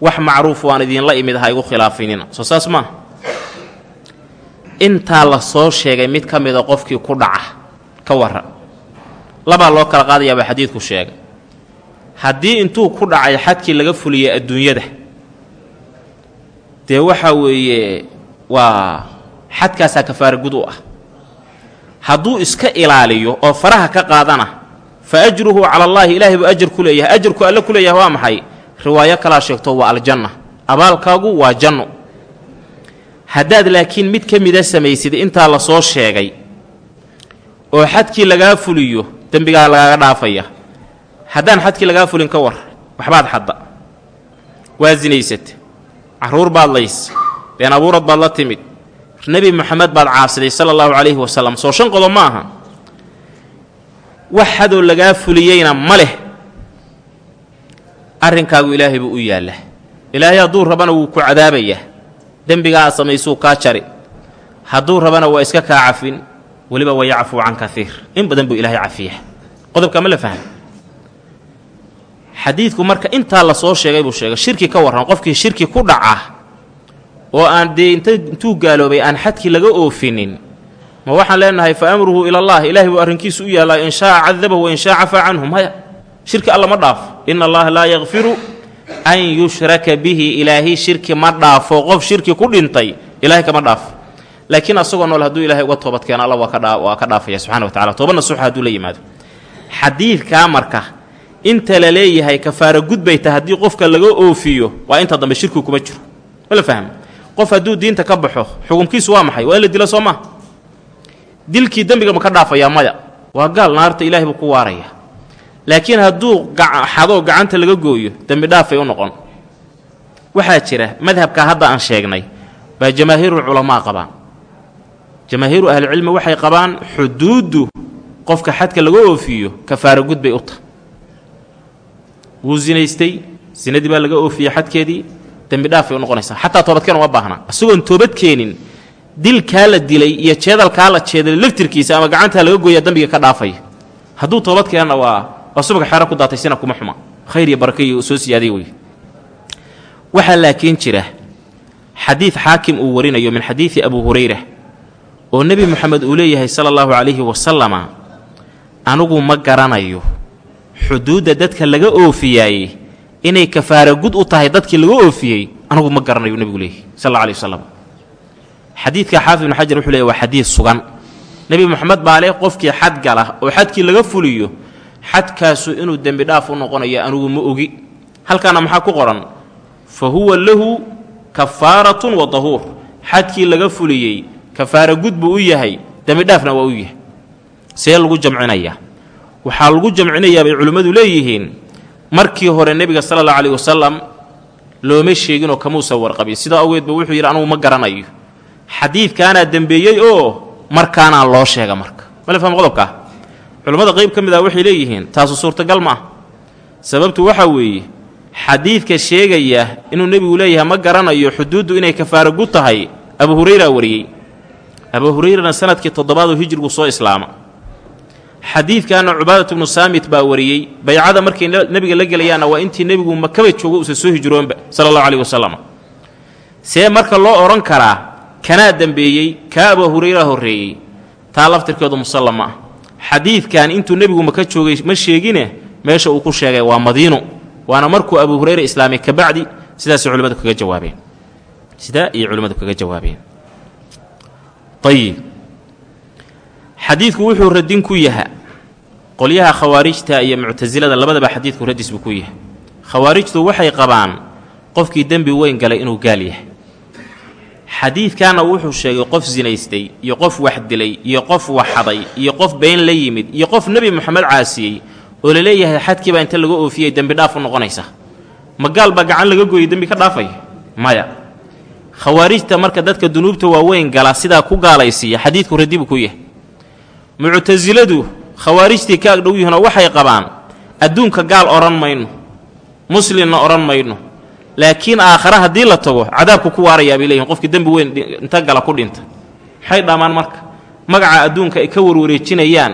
wax macruuf waan idiinla imid ha igu khilaafinina soo saas maaha intaa la soo sheegay mid ka mida qofkii ku dhaca ka warran labaa loo kala qaadayaa baa xadiidku sheegay. Haddii intuu ku dhacay xadkii laga fuliyey adduunyada dee waxaa weeye waa xadkaasaa kafaara gud u ah. Hadduu iska ilaaliyo oo faraha ka qaadana fa ajruhu cala allaahi ilaahay buu ajar ku leeyahay ajarku alle ku leeyahay waa maxay riwaayo kalaa sheegto waa aljanna. Abaalkaagu waa janno. Haddaad laakiin mid ka mida samaysid intaa la soo sheegay oo xadkii lagaa fuliyo dembigaa lagaaga dhaafaya. Haddaan xadkii lagaa fulin ka war waxbaad xadda. Waa sinaysata carruur baad lays been abuurad baad la timid. Nebi moxamed baad caasiday sala allahu calayhi wasalam soo shan qodob ma aha. Wax xadoo lagaa fuliyeyna ma leh arrinkaagu ilaahay buu u yaallaa. Ilaahay hadduu rabana wuu ku cadaabayaa. Dembigaa aad samaysuu kaa jari. Hadduu rabana waa iska kaa cafin weliba wa yacfuu can kaiir in badan buu ilaahay cafiya qodobkaa ma la fahma xadiidku marka intaa la sheegay buu sheegay shirki ka warran qofkii shirki ku dhaca oo aan dee int intuu gaaloobay aan xadkii laga oofinin ma waxaan leenahay fa amruhu ila allah ilaahay buu arrinkiisu u yaallaa in shaaa cadabahu wain shaa cafaa canhu maya shirki alla ma dhaafo ina allaha laa yakfiru an yushraka bihi. Ilaahay shirki ma dhaafo. Qof shirki ku dhintay ilaahay kama dhaafo laakiin asagoo nool hadduu ilahay uga toobadkeeno alla waa ka dhaafaya subxana wa tacala toobadna suxa hadduu la yimaado. Xadiidkaa marka inta la leeyahay kafaara gudbay ta haddii qofka laga oofiyo waa inta dambe shirkigu kuma jiro. Ma la fahma qof hadduu diinta ka baxo xukumkiisu waa maxay? Waa in la dilo soo maa dilkii dembiga ma ka dhaafayaa maya? Waa gaal naarta ilahay buu ku waaraya laakiin hadduu xadoo gacanta laga gooyo dembi dhaafay u noqon. Waxaa jira madhabkaa hadda aan sheegnay baa jamaahiirulculamaa qabaan. Jamaahiiru ahlicilmi waxay qabaan xuduuddu qofka xadka laga oofiyo kafaara gudbay u tahay. Wuu sinaystay sinadii baa laga oofiyey xadkeedii dembi dhaafay u noqonaysaa. Xataa toobadkeen uma baahna isagoon toobad keenin dilkaa la dilay iyo jeedalkaa la jeedalay laftirkiisa ama gacantaa laga gooyaa dembiga ka dhaafaya hadduu toobad keenana waa waa subaga xeero ku daatay kuma xuma. Khayr iyo baraka soo siyaaday wey waxaa laakiin jira xadiid xaakim uu warinayo min xadiidi abu hurayra oo nebi moxamed uu leeyahay sala allahu calayhi wasalama anigu ma garanayo xuduudda dadka laga oofiyaaye inay kafaara gud u tahay dadkii laga oofiyey anigu ma garanayo nebigu leeyahy sal alla alay wasalam xadiidka xaafid ibnu xajar wuxuu leeyahy waa xadiid sugan. Nebi moxamed baa leh qofkii xad gala oo xadkii laga fuliyo xadkaasu inuu dembi dhaaf u noqonayo anigu ma ogi. Halkaana maxaa ku qoran? Fa huwa lahu kafaaratun wa dahuur. Xadkii laga fuliyey kafaara gud buu u yahay dembi dhaafna waa u yahay. See lagu jamcinayaa waxaa lagu jamcinayaa bay culimmadu leeyihiin markii hore nebiga sala allahu alayh wasalam looma sheeginoo kamuusan warqabin sidaa awgeed ba wuxuu yidhi anugu ma garanayo. Xadiidkaanaa dembeeyey oo markaanaa loo sheega marka. Male faham qodobkaa culimmada qayb ka mid ah waxay leeyihiin taasu suurtagal ma ah. Sababtu waxaa weeye xadiidka sheegaya inuu nebigu leeyahay ma garanayo xuduuddu inay kafaara gud tahay abu hurayraa wariyey. Abu hurayrana sannadkii toddobaadoo hijrigu soo islaama. Xadiidkaana cubaadatu bnu saamit baa wariyey baycada markay nebiga la gelayaanna waa intii nebigu makaba joogo uusan soo hijroonba sala allahu caleyhi wasalam see marka loo odhan karaa kanaa dembeeyey kaa abu hurayra horreeyey taa laftirkeedu musallam ma ah xadiidkan intuu nebigu maka joogay ma sheegine meesha uu ku sheegay waa madiino waana markuu abu hurayra islaamay kabacdi sidaasay culimmadu kaga jawaabeen. Sidaa iyo culimmadu kaga jawaabeen. Ayib xadiidku wuxuu radin ku yaha qolyaha khawaarijta iyo muctasilada labadaba xadiidku radis buu ku yahay. Khawaarijtu waxay qabaan qofkii dembi weyn galay inuu gaal yahay xadiidkaana wuxuu sheegay qof sinaystay iyo qof wax dilay iyo qof waxaday iyo qof been la yimid iyo qof nebi moxamed caasiyey oo la leeyahay xadkiibaa inta laga oofiyey dembi dhaaf u noqonaysa. Ma gaal baa gacan laga gooyey dembi ka dhaafay? Maya. Khawaarijta marka dadka dunuubta waaweyn gala sidaa ku gaalaysiiya xadiidku radibu ku yahay muctasiladu khawaarijtii ka agdhow yihiinoo waxay qabaan adduunka gaal odhan mayno muslimna odhan mayno laakiin aakhare haddii la tago cadaabku ku waarayaa bay leeyihiin qofkii dembi weyn inta gala ku dhinta. Maxay dhaamaan marka. Magaca adduunka ay ka warwareejinayaan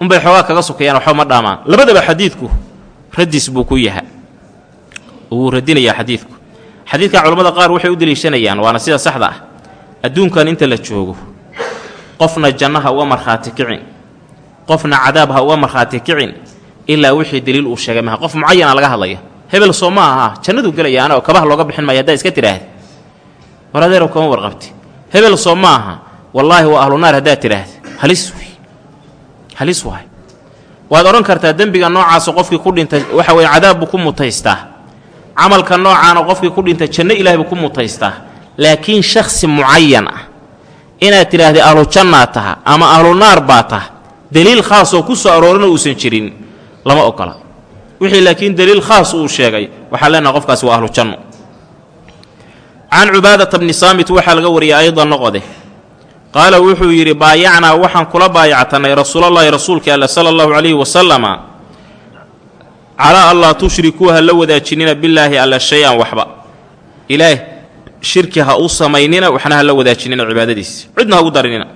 unbay xoogaa kaga sokayaan waxba ma dhaamaan. Labadaba xadiidku radis buu ku yaha wuu radinayaa xadiidku. Xadiidka culammada qaar waxay u deliishanayaan waana sida saxda ah. Adduunkan inta la joogo qofna janno ha uga markhaati kicin. Qofna cadaab ha uga markhaati kicin ilaa wixii daliil uu sheegay. Maha qof mucayana laga hadlaya hebel soo ma aha. Jannaduu gelaya anoo kabaha looga bixin maya haddaa iska tidhaahda war adeerow kama warqabti. Hebel soo ma aha. Wallaahi waa ahlu naar haddaad tidhaahda halis wey halis waay. Waad odhan kartaa dembiga noocaasa qofkii ku dhintay waxa weye cadaab buu ku mutaystaa. Camalka noocaana qofkii ku dhintay janno ilahay buu ku mutaystaa. Laakiin shakhsi mucayan ah. Inaad tidhaahda ahlu jannaa taha ama ahlu baa taha. Deliil khaasoo ku soo aroorina uusan jirin. Lama ogola wixii laakiin deliil khaas uu sheegay waxaa leenaha qofkaasi waa ahlu janno. Can cubaadata bni saamit waxaa laga wariyay aydan noqode. Qaala wuxuu yidhi baayacnaa waxaan kula baayactanay rasuulallaahi rasuulka alle sala allahu calayhi wasalama calaa allaa tushrikuu ha la wadaajinina billaahi alla shay-an waxba. Ilaah shirki ha u samaynina waxna ha la wadaajinina cibaadadiisa cidna ha ugu darinina.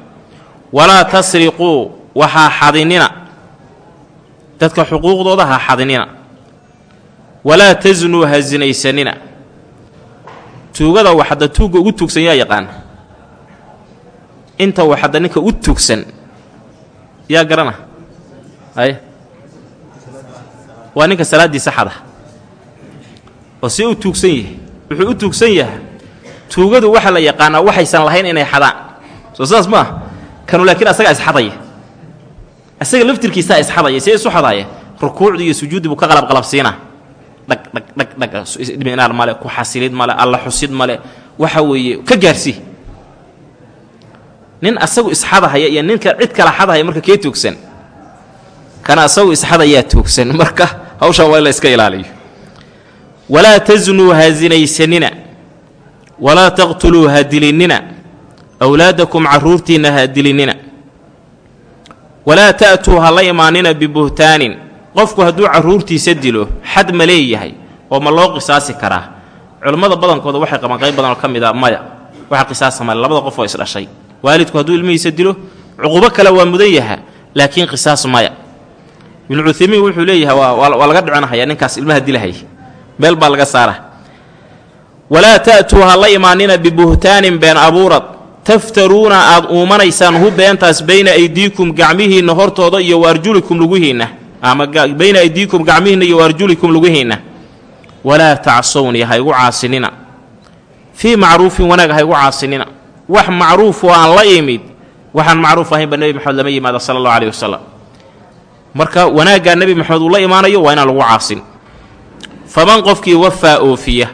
Walaa tasriquu waxaa xadinina dadka xuquuqdooda ha xadinina. Walaa tasnuu ha sinaysanina tuugada waxadda tuugga ugu tuugsan yaa yaqaan. Inta waxadda ninka u tuugsan yaa garana. Ay. Waa ninka salaaddiisa xada oo see u tuugsan yahay. Wuxuu u tuugsan yahay. Tuugadu waxaa la yaqaanaa waxaysan lahayn inay xadaan. Soo saas ma ah kanu laakiin asagaa isxadaya asaga laftirkiisaa isxadaya see isu xadaaya rukuucdii iyo sujuuddii buu ka qalabqalabsiinaa dhag dhag dhag dhag idminaar male ku xasilid male alla xusid male waxa weeye ka gaarsii nin asagu isxadahaya iyo ninka cid kala xadahaya marka kee tuugsan kana asagu isxadayaa tuugsan *laughs* marka hawshaa waa in la ilaaliyo. Walaa tasnuu ha sinaysanina walaa taqtuluu ha dilinina awlaadakum carruurtiinna ha dilinina walaa ta'tuu ha la imaanina bibuhtaanin. Qofku hadduu carruurtiisa dilo xad ma leeyahay oo ma loo qisaasi karaa. Culammada badankooda waxay qabaan qayb badanoo ka mid a maya. Waxa qisaasa male labada qof oo isdhashay waalidku hadduu ilmihiisa dilo cuqubo kale waa mudan yaha laakiin qisaas maya. Ibnu cuthaymiin wuxuu leeyahay waa laga dhicinahaya ninkaas ilmaha dilahaya meel baa laga saara walaa ta'tuu ha la imaanina bibuhtaanin been abuurad taftaruuna aad uumanaysaan hu beentaas bayna aydiikum gacmihiinna hortooda iyo waarjulikum lugihiinna. Ama bayna aydiikum gacmihiinna iyo waarjulikum lugihiinna. Walaa tacsownii ha igu caasinina. Fii macruufin wanaag ha igu caasinina. Wax macruuf oo aan la imid waxaan macruuf ahaynba nebi maxamed lama yimaada sala allahu aleyh wasalam marka wanaaggaa nebi maxamed uu la imaanayo waa inaan lagu caasin. Faman qofkii wafaa oofiya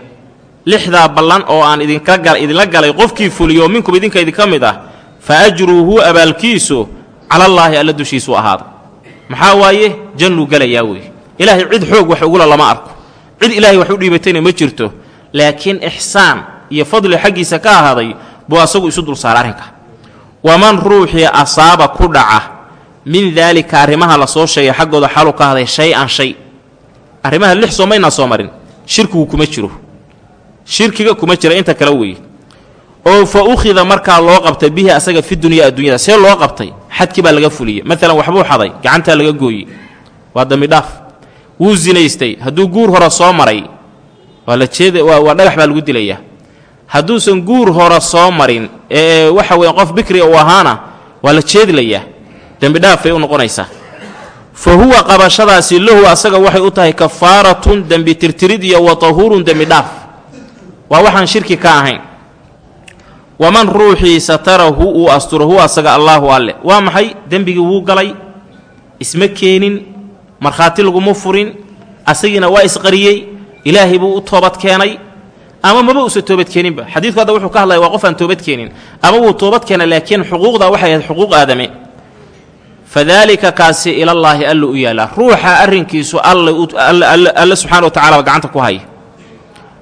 lixdaa ballan oo aan idinla galay qofkii fuliyo minkum idinka idinka mid ah fa ajruuhu abaalkiisu calallaahi alla dushiisuu ahaada maxaa waaye? Jannuu gelayaa weeye ilaahay cid xoog wax ugula lama arko. Cid ilaahay wax u dhiibatayna ma jirto laakiin ixsaan iyo fadli xaggiisa ka ahaaday buu asagu isu dul saara arrinka. Waman ruuxii asaaba ku dhaca min daalika arrimaha la soo sheegay xaggooda xalu ka haday shay-an shay. Arrimaha lix soo maynaa soo marin shirkigu kuma jiro shirkiga kuma jira inta kale weeye oo fa ukhida markaa loo qabtay bihi asaga fi dunyaa adduunyada see loo qabtay xadkii baa laga fuliyey. Maalan waxbuu xaday gacantaa laga gooyey. Waa dambidhaaf wuu sinaystay hadduu guur hore soo maray waa la jeeda waa dhagax baa lagu dilayaa. Hadduusan guur hore soo marin ee waxa weeye qof bikriga uu ahaana waa la jeedlayaa. Dembidhaafay u noqonaysaa. Fa huwa qabashadaasi lahu asaga waxay u tahay kafaaratun dembi tirtirid iyo wa tahuurun dembidhaaf waa waxaan shirki ka ahayn. Waman ruuxii satarahu uu asturo huwa asaga allaahu alle. Waa maxay? Dembigii wuu galay. Isma keenin. Markhaati laguma furin. Asagiina waa isqariyey. Ilaahay buu u toobad keenay. Ama maba uusa toobad keeninba. Xadiidku hadda wuxuu ka hadlaya waa qof aan toobad keenin. Ama wuu toobad keena laakiin xuquuqda waxay ahayd xuquuq aadame. Fadaalika kaasi ilallaahi alla u yaalaa ruuxa arrinkiisu alle subxana wa tacala gacanta ku haya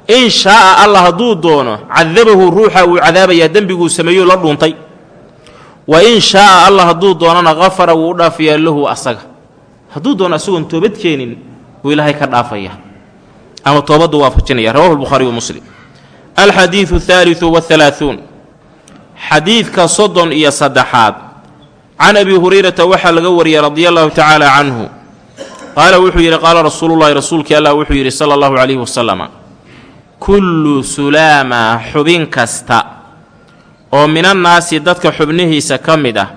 in shaaa alla hadduu doono cadabahu ruuxa uu cadaabayaa dembiguu sameeyo la dhuuntay wa in shaaa alla hadduu doonana qafara wuu u dhaafayaa lahu asaga. Hadduu doono asagoon toobad keenin wuu ilaahay ka dhaafaya. Ama toobaddu waafajinaya rawahu lbukhaariy wa muslim. Alxadiidu athaaliu wahalaaثuun xadiidka soddon iyo saddexaad. Can abi hurayrata waxaa laga wariyey radia allahu tacaala canhu. Qaala wuxuu yidhi qaala rasuulullahi rasuulkii allah wuxuu yidhi sala allahu calayhi wasalama kullu sulaama xubin kasta oo minannaasi dadka xubnihiisa ka mid ah.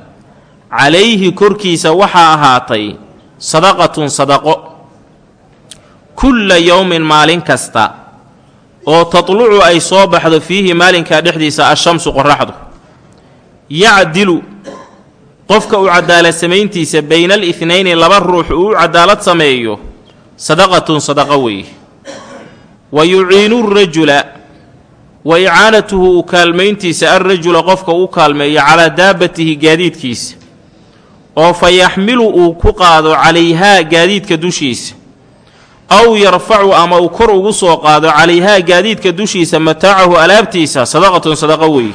Calayhi korkiisa waxaa ahaatay sadaqatun sadaqo. Kulla yowmin maalin kasta oo tatlucu ay soo baxdo fiihi maalinkaa dhexdiisa ashamsu qoraxdu yacdilu qofka uu cadaalad samayntiisa bayna al itnayni laba ruux uu u cadaalad sameeyo sadaqatun sadaqo weeye wa yuciinu rajula wa icaanatuhu u kaalmayntiisa alrajula qofka u kaalmeeyo calaa daabatihi gaadiidkiisa oo fa yaxmilu uu ku qaado calayhaa gaadiidka dushiisa aw yarfacu ama uu kor ugu soo qaado calayhaa gaadiidka dushiisa mataacahu alaabtiisa sadaqatun sadaqo weeye.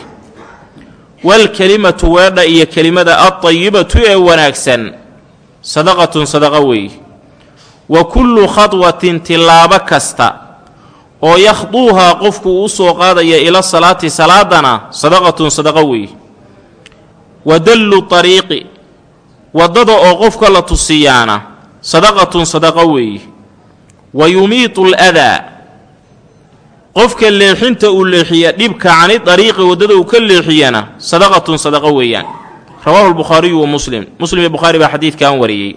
Waalkelimatu weedha iyo kelimada adayibatu ee wanaagsan sadaqatun sadaqo weeye. Wa kullu khadwatin tillaabo kasta oo yakhduuhaa qofku uu soo qaadaya ila salaati salaadana sadaqatun sadaqo weeye wa dallu tariiqi waddada oo qofka la tusiyaana sadaqatun sadaqo weeye wa yumiitu aladaa qofka leexinta uu leexiya dhibka cani dariiqi waddada uu ka leexiyana sadaqatun sadaqo weeyaan. Rawaahu lbukhaariyu wa muslim. Muslim iyo bukhaari baa xadiidkan wariyey.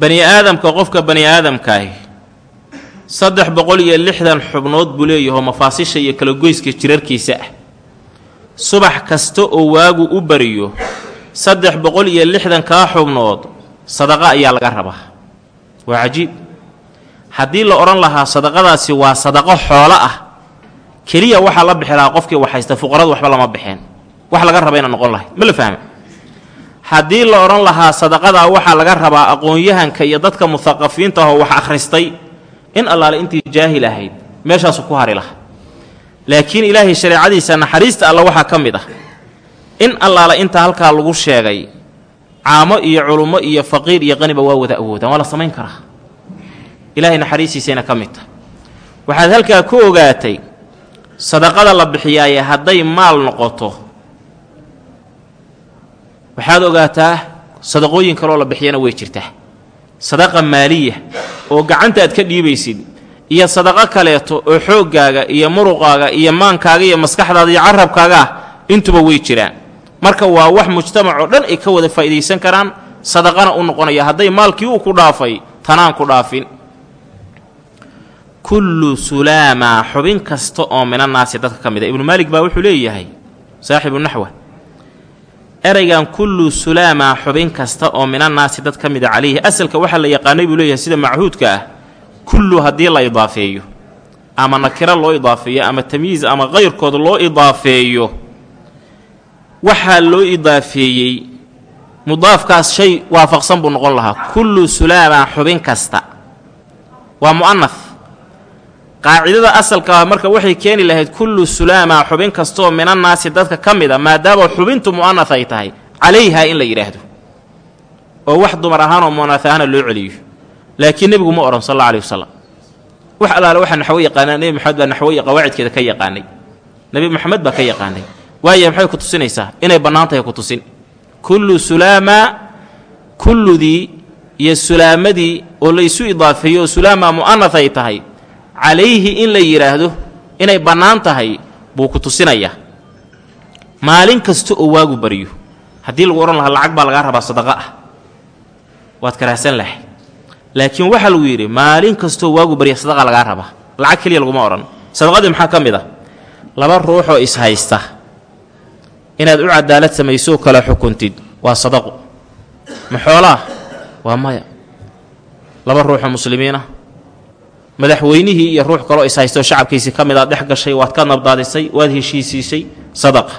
Bani aadamka qofka bani aadamkaahi saddex boqol iyo lixdan xubnood buu leeyahoo mafaasisha iyo kala goyska jirarkiisa ah. Subax kasta oo waagu u bariyo saddex boqol iyo lixdan kaa xubnood sadaqa ayaa laga rabaa. Waa cajiib. Haddii la odhan lahaa sadaqadaasi waa sadaqo xoolo ah keliya waxaa la bixi lahaa qofkii wax haysta fuqaradu waxba lama baxeen wax laga raba ina noqon lahay. Ma la fahma haddii la odhan lahaa sadaqadaa waxaa laga rabaa aqoon-yahanka iyo dadka muthaqafiinta ahoo wax akhristay in allaale intii jaahil ahayd meeshaasu ku hari laha laakiin ilaahay shareecadiisa naxariista alla waxaa ka mid ah in allaale inta halkaa lagu sheegay caamo iyo culummo iyo faqiir iyo qaniba waa wada awoodaan waa la samayn karaa. Ilaahay naxariistiisayna ka mid tah waxaad halkaa ku ogaatay sadaqada la bixiyaaye hadday maal noqoto. Waxaad ogaataa sadaqooyin kaloo la bixiyana way jirtaa sadaqa maaliya oo gacanta aad ka dhiibaysid iyo sadaqo kaleeto oo xooggaaga iyo muruqaaga iyo maankaaga iyo maskaxdaada iyo carabkaaga ah intuba way jiraan. Marka waa wax mujtamac oo dhan ay ka wada faa'iidaysan karaan sadaqana u noqonaya hadday maalkii uu ku dhaafay tanaan ku dhaafin. Kullu sulaamaa xubin kasta oo minannaasi dadka ka mid a ibnu maalik baa wuxuu leeyahay saaxibu naxwa eraygan kullu sulaamaa xubin kasta oo minannaasi dad ka mid a calayhi. Asalka waxaa la yaqaanay buu leeyahay sida machuudka ah kullu haddii la idaafeeyo ama nakiro loo idaafeeyo ama tamyiiz ama kayrkood loo idaafeeyo waxaa loo idaafeeyey mudaafkaas shay waafaqsan buu noqon lahaa. Kullu sulaamaa xubin kasta. Waa mu'anaf qaacidada asalka marka waxay keeni lahayd kullu sulaamaa xubin kastaoo minannaasi dadka ka mid a maadaama xubintu mu'anaf ay tahay calayhaa in la yidhaahdo. Oo wax dumar ahaanoo mu'anaf ahaana loo celiyo. Laakiin nebigu ma odhan sal alla alih wasalam wax allaale waxaa naxwo yaqaanaa nebi maxamed baa naxwo qawaacidkeeda ka yaqaanay. Nebi maxamed baa ka yaqaanay. Waaya maxay ku tusinaysaa? Inay bannaan ku tusin. Kullu sulaamaa kulludii iyo sulaamadii oo laysu idaafeeyo oo sulaamaa mu'anaf ay tahay calayhi in la yidhaahdo inay bannaan tahay buu ku tusinayaa maalin kasta oo waagu baryo haddii lagu odhan lahaa lacag baa lagaa rabaa sadaqa ah. Waad karaahsan lahay. Laakiin waxaa lagu yidhi maalin kastoo waagu barya sadaqa lagaa rabaa. Lacag keliya laguma odhan sadaqadii maxaa ka mid a laba ruuxoo ishaysta inaad u cadaalad samayso kala xukuntid waa sadaqo ma xoolaa? Waa maya. Laba ruuxoo muslimiinah madaxweynihii iyo ruux kaloo ishaystaoo shacabkiisii ka mid aad dhex gashay waad ka nabdaadisay waad heshiisiisay sadaqa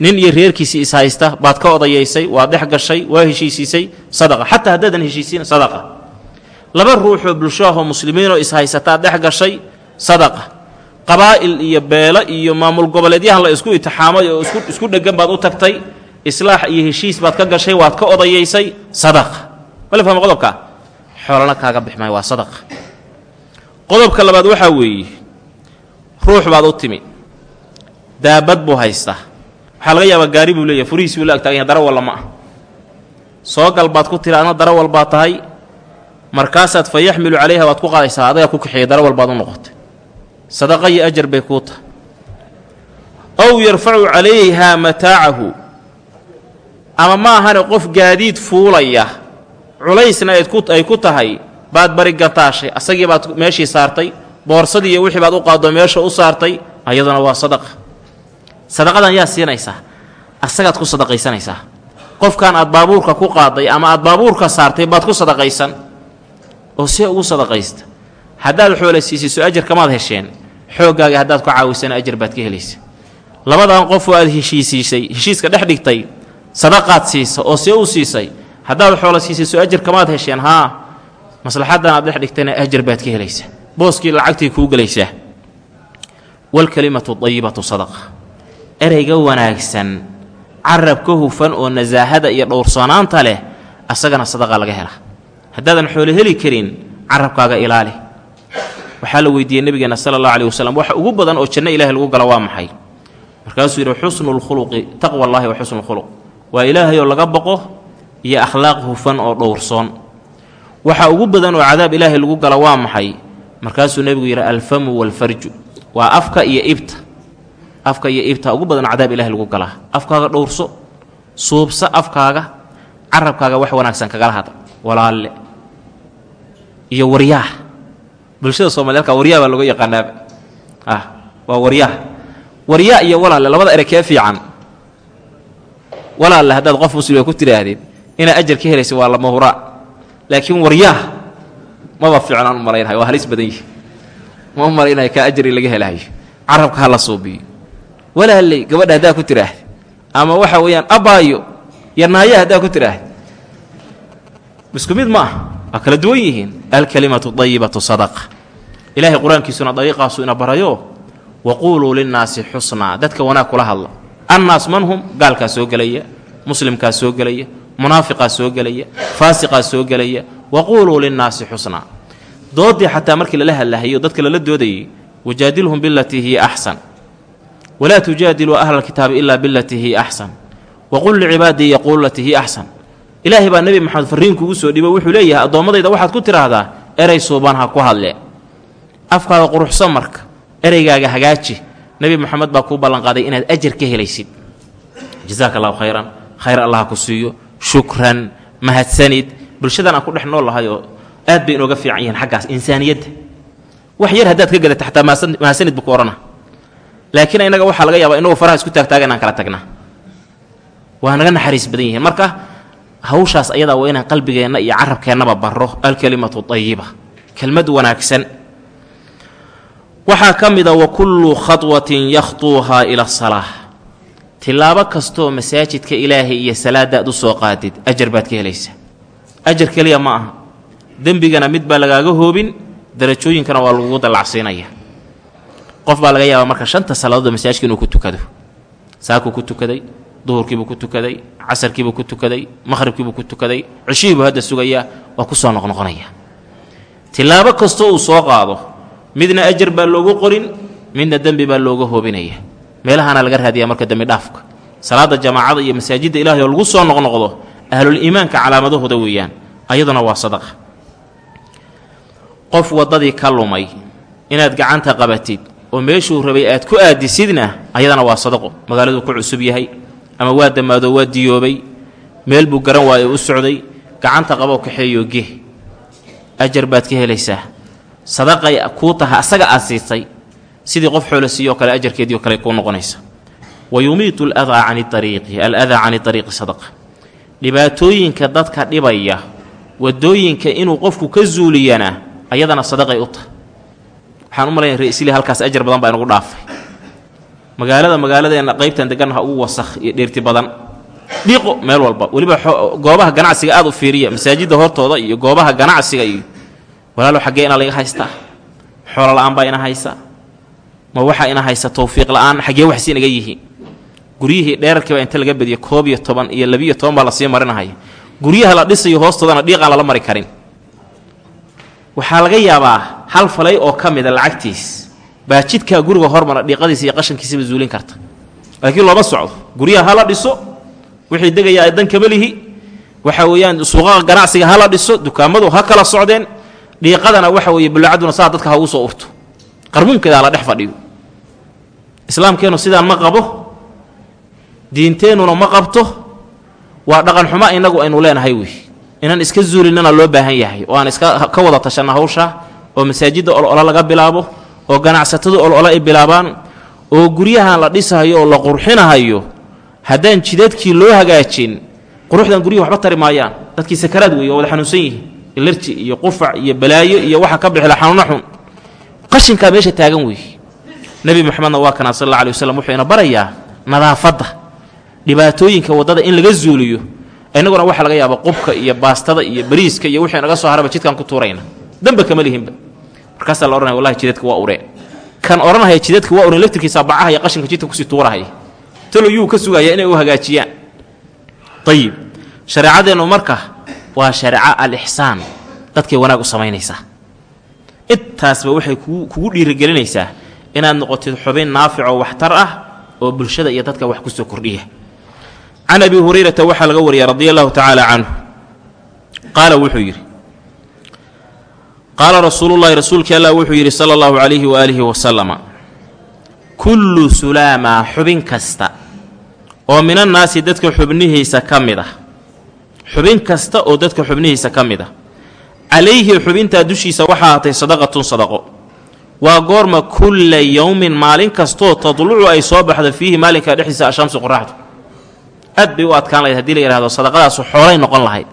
nin iyo reerkiisii ishaysta baad ka odayaysay waad dhex gashay waa heshiisiisay sadaqa xataa haddaadan heshiisiin sadaqa laba ruuxoo bulshoahoo muslimiinoo ishaysataa dhex gashay sadaqa qabaa'il iyo beelo iyo maamul goboleedyahan la isku itixaamay oo isku dheggan baad u tagtay islaax iyo heshiis baad ka gashay waad ka odayaysay sadaqa mala fahma qodobka? Xoolana kaaga bixmay waa sadaqa qodobka labaad waxaa weeye ruux baad u timi. Daabad buu haystaa waxaa laga yaabaa gaari buu leeyahay furihiisi buu la agtaagan yahay darawalla ma ah. Soo gal baad ku tiri adna darawal baad tahay markaasaad fa yaxmilu calayha waad ku qaadaysaa adagaa ku kaxeeyay darawal baad u noqotay. Sadaqa iyo ajar bay kuu tahay. Ow yarfacu calayhaa mataacahu. Ama ma ahane qof gaadiid fuulaya. Culaysna ay ku tahay baad bari gantaashay asagii baad meeshii saartay boorsadii iyo wixii baad u qaaddo meesha u saartay ayaduna waa sadaqa. Sadaqadan yaa siinaysaa. Asagaad ku sadaqaysanaysaa. Qofkan aad baabuurka ku qaaday ama aad baabuurka saartay baad ku sadaqaysan oo see ugu sadaqaysta. Haddaad xoola siisiso ajar kamaad hesheen xooggaaga haddaad ku caawisana ajar baad ka helaysa labadan qofoo aad heshiisiisay heshiiska dhex dhigtay sadaqaad siisa oo see u siisay. Haddaad xoola siisiso ajar kamaad hesheen haa maslaxaddan aad dhex dhigtayna ajar baad ka helaysaa. Booskii lacagtii kuu gelaysaa walkelimatu dayibatu sadaqa ereyga wanaagsan carabka hufan oo nasaahada iyo dhowrsoonaanta leh asagana sadaqa laga hela. Haddaadan xoolo heli karin carabkaaga ilaali. Waxaa la weydiiyey nebigeena sala allahu aleyh wasalam waxa ugu badan oo janno ilahay lagu gala waa maxay? Markaasuu yidhi xusnu lkhuluqi taqwa allahi wa xusnu lkhuluq waa ilaahayoo laga boqo iyo akhlaaq hufan oo dhowrsoon waxa ugu badan oo cadaab ilaahay lagu gala waa maxay? Markaasuu nebigu yidhi alfamu walfarju. Waa afka iyo ibta. Afka iyo ibta ugu badan cadaab ilahay lagu galaa afkaaga dhowrso suubsa afkaaga carabkaaga wax wanaagsan kagala hada walaalle. Iyo waryaah. Bulshada somaliyalka waryaah baa looga yaqaanaaba ah waa waryaah. Waryaa iyo walaalle labada ere kee fiican? Walaalle haddaad qof muslima ku tidhaahdeen inaad ajar ka helaysa waa lama huraa laakiin waryaah maba fiicnaan u malaynahay waa halis badan yihi ma u malaynahay kaa ajari laga helahayo carabka ha la suubiyo walaaley gabadha haddaa ku tidhaahda ama waxa weeyaan abaayo iyo naaya haddaa ku tidhaahda isku mid ma ah waa kala duwan yihiin. Alkalimatu dayibatu sadaqa. Ilaahay qur'aankiisuna dariiqaasu ina barayo waquuluu linnaasi xusnaa. Dadka wanaag kula hadla annaas man hum gaalkaa soo gelaya muslimkaa soo gelaya munaafiqaa soo gelaya faasiqaa soo gelaya waquuluu linnaasi xusnaa. Doodii xataa markii lala hadlahayo dadka lala doodayay wajaadilhum bilatii hiya axsan. Walaa tujaadiluu ahla alkitaabi ilaa bilatii hiya axsan. Waqul licibaadii yaquulu latii hiya axsan. Ilaahay baa nebi maxamed farriinkuugu soo dhibo wuxuu leeyahay addoommadayda waxaad ku tidhaahdaa eray suuban ha ku hadle afkaada quruxso marka ereygaaga hagaaji. Nebi moxamed baa kuu ballanqaaday inaad ajar ka helaysid. Jasaaka allahu khayran. Khayr allah ku siiyo shukran mahadsanid. Bulshadan aan ku dhex nool lahayoo aad bay inooga fiican yihiin xaggaas insaaniyadda wax yar haddaad ka gadata xataa mahadsanid buu ku odhana laakiin inaga waxaa laga yaabaa inagoo faraha isku taagtaaga inaan kala tagnaa waa naga naxariis badan yihiin. Marka hawshaas ayadaa waa inaan qalbigeenna iyo carabkeennaba barro. Alkelimatu ayiba kelmad wanaagsan. Waxaa ka mid a wa kullu khatwatin yakhtuuhaa ila asalaa tilaabo kastooo masaajidka ilaahay iyo salaadda aad u soo qaadid ajar baad ka helaysaa. Ajar keliya ma aha. Dembigana mid baa lagaaga hoobin darajooyinkana waa lagugu dallacsiinaya. Qof baa laga yaabaa marka shanta salaadood masaajidka inuu ku tukado. Saakuu ku tukaday duhurkiibuu ku tukaday casarkiibuu ku tukaday maqhribkiibuu ku tukaday cishihiibuu hadda sugayaa waa ku soo noqnoqonaya. Tilaabo kastoo uu soo qaado midna ajar baa loogu qorin midna dembi baa looga hoobinaya meelahaana laga raadiyaa marka dembi dhaafka. Salaada jamaacada iyo masaajidda ilahay oo lagu soo noqnoqdo ahlul iimaanka calaamadahooda weeyaan ayaduna waa sadaqa. Qof waddadii ka lumay inaad gacanta qabatid oo meeshuu rabay aad ku aadisidna ayadana waa sadaqo. Magaaladuu ku cusub yahay ama waa damaado waa diyoobay meel buu garan waayo u socday gacanta qaboo kaxeeyo ge ajar baad ka helaysaa. Sadaqay kuu tahay asaga aad sidii qof xoolo siiyoo kale ajarkeediio kale kuu noqonaysa. Wa yumiitu aladaa cani ariiqi aladaa cani ariiqi sadaqa. Dhibaatooyinka dadka dhibaya waddooyinka inuu qofku ka zuuliyana ayadana sadaqay u tahay. Waxaan u malaynaya raisli halkaas ajar badan baa inagu dhaafay. Magaalada magaaladeenna qaybtan degannaha ugu wasakh iyo dheerti badan. Dhiiqo meel walba. Weliba goobaha ganacsiga aad u fiiriya masaajidda hortooda iyo goobaha ganacsiga iyo walaalo xaggee ina laga haystaa? Xoolo la'aan baa ina haysa ma waxaa ina haysa tawfiiq la'aan xaggee waxsi inaga yihiin guryihii dheerarkiiba inta laga badiyo koob iyo toban iyo labiiyo toban baa la sii marinahaya guryaha la dhisayo hoostoodana dhiiqaan lala mari karin. Waxaa laga yaabaa hal falay oo ka mida lacagtiis. Baa jidkaa guriga hormara dhiiqadiisa iyo qashankiisaba zuulin karta. Laakiin looma socdo. Guryaha hala dhiso wixii degayaa dan kama lihi. Waxa weeyaan suuqaha ganacsiga hala dhiso dukaamadu ha kala socdeen. Dhiiqadana waxa weeye bullaacaduna saa dadka ha ugu soo urto. Qarmuunkeeda hala dhex fadhiyo islaamkeennu sidaan ma qabo diinteennuna ma qabto waa dhaqan xumo innagu aynu leenahay wey inaan iska zuulinana loo baahan yahay. Oo aan iska ka wada tashanna hawsha oo masaajidda olola laga bilaabo oo ganacsatadu olola ay bilaabaan oo guryahan la dhisahayo oo la qurxinahayo haddaan jidadkii loo hagaajin quruxdan guryahi waxba tari maayaan. Dadkii sakaraad weeye oo wada xanuunsan yihiin. Ilarji iyo qufac iyo balaayo iyo waxa ka bixila xanuuno xun. Qashinkaa meesha taagan weeye nebi moxamedna waa kanaa sal alla alay waslam wuxuu ina barayaa nadaafadda dhibaatooyinka waddada in laga zuuliyo innaguna waxaa laga yaaba qubka iyo baastada iyo bariiska iyo wixii naga soo haraba jidkaan ku tuurayna. Damba kama lihinba. Markaasaa la odhanaya wallahi jidadka waa ureen kan odhanahaya jidadka waa ureen laftirkiisa bacaha iyo qashinka jidka ku sii tuurahaya talo yuu ka sugaya inay u hagaajiyaan. Ayib shareecadeennu marka waa shareeco al-ixsaan wanaag u samaynaysaa. Intaasba waxay kugu dhiirigelinaysaa inaad noqotid xubin naaficoo waxtar ah oo bulshada iyo dadka wax ku soo kordhiya. Can abi hurayrata waxaa laga wariyay radia allahu tacaala canhu. Qaala wuxuu yidhi qaala rasuulullahi rasuulkii allah wuxuu yidhi sala allahu calayhi waaalihi wasalama kullu sulaamaa xubin kasta oo minannaasi dadka xubnihiisa ka mid ah xubin kasta oo dadka xubnihiisa ka mid ah calayhi xubintaa dushiisa waxaa ahatay sadaqatun sadaqo waa goorma kulla yowmin maalin kastoo tadlucu ay soo baxdo fiihi maalinkaa dhexdiisa ashamsu qoraxdu aad bay u adkaan lahayd haddii la yidhahdo sadaqadaasu xoolay noqon lahayd.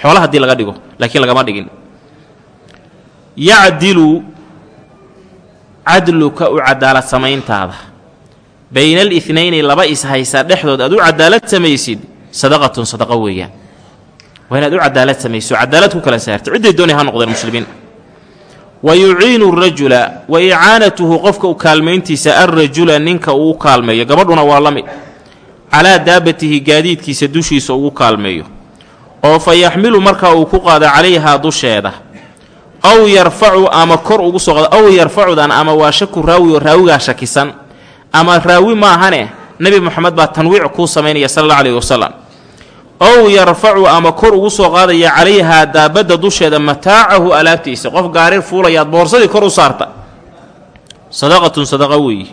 Xoola haddii laga dhigo laakiin lagama dhigin. Yacdilu cadluka u cadaalad samayntaada. Bayna alifnayni laba ishaysaa dhexdood aad u cadaalad samaysid sadaqatun sadaqo weeyaan. Waa inaad u cadaalad samayso cadaalad ku kala saarto. Cidday doonay ha noqdeen muslimiin wa yuciinu rajula wa icaanatuhu qofka u kaalmayntiisa alrajula ninka uu kaalmeeyo gabadhuna waa la mid calaa daabatihi gaadiidkiisa dushiisa ugu kaalmeeyo oo fa yaxmilu markaa uu ku qaado calayhaa dusheeda aw yarfacu ama kor ugu soo qaado aw yarfacudan ama waa shaku raawi oo raawigaa shakisan ama raawi maahane nebi moxamed baa tanwiic kuu samaynaya sala alla alayhi wasalam ow yarfacu ama kor ugu soo qaadaya calayhaa daabadda dusheeda mataacahu alaabtiisa. Qof gaarir fuulayaad boorsadii kor u saarta. Sadaqatun sadaqa weeye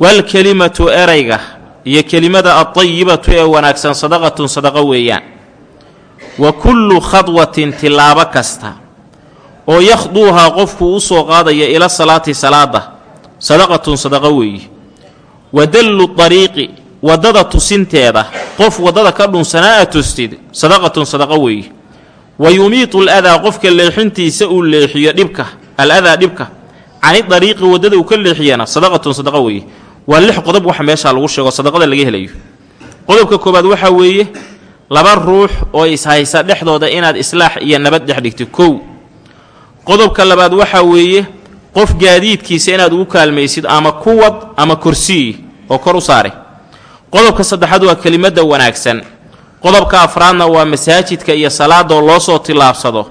waalkelimatu erayga iyo kelimada adayibatu ee wanaagsan sadaqatun sadaqa weeyaan. Wa kullu khadwatin tilaabo kasta oo yakhduuhaa qofku u soo qaadaya ila salaati salaada. Sadaqatun sadaqa weeye wa dallu dariiqi waddada tusinteeda qof waddada ka dhunsanaa aad tustid sadaqatun sadaqa weeye wa yumiitu aladaa qofka leexintiisa uu leexiyo dhibka al adaa dhibka cani dariiqi waddada uu ka leexiyana sadaqatun sadaqa weeye waa lix qodob waxa meeshaa lagu sheego sadaqada laga helayo. Qodobka koowaad waxaa weeye laba ruux oo ishaysa dhexdooda inaad islaax iyo nabad dhex dhigto kow. Qodobka labaad waxaa weeye qof gaadiidkiisa inaad ugu kaalmaysid ama kuwad ama korsiyi oo kor u saare qodobka saddexaad waa kelimadda wanaagsan. Qodobka afraadna waa masaajidka iyo salaadoo loo soo tillaabsado.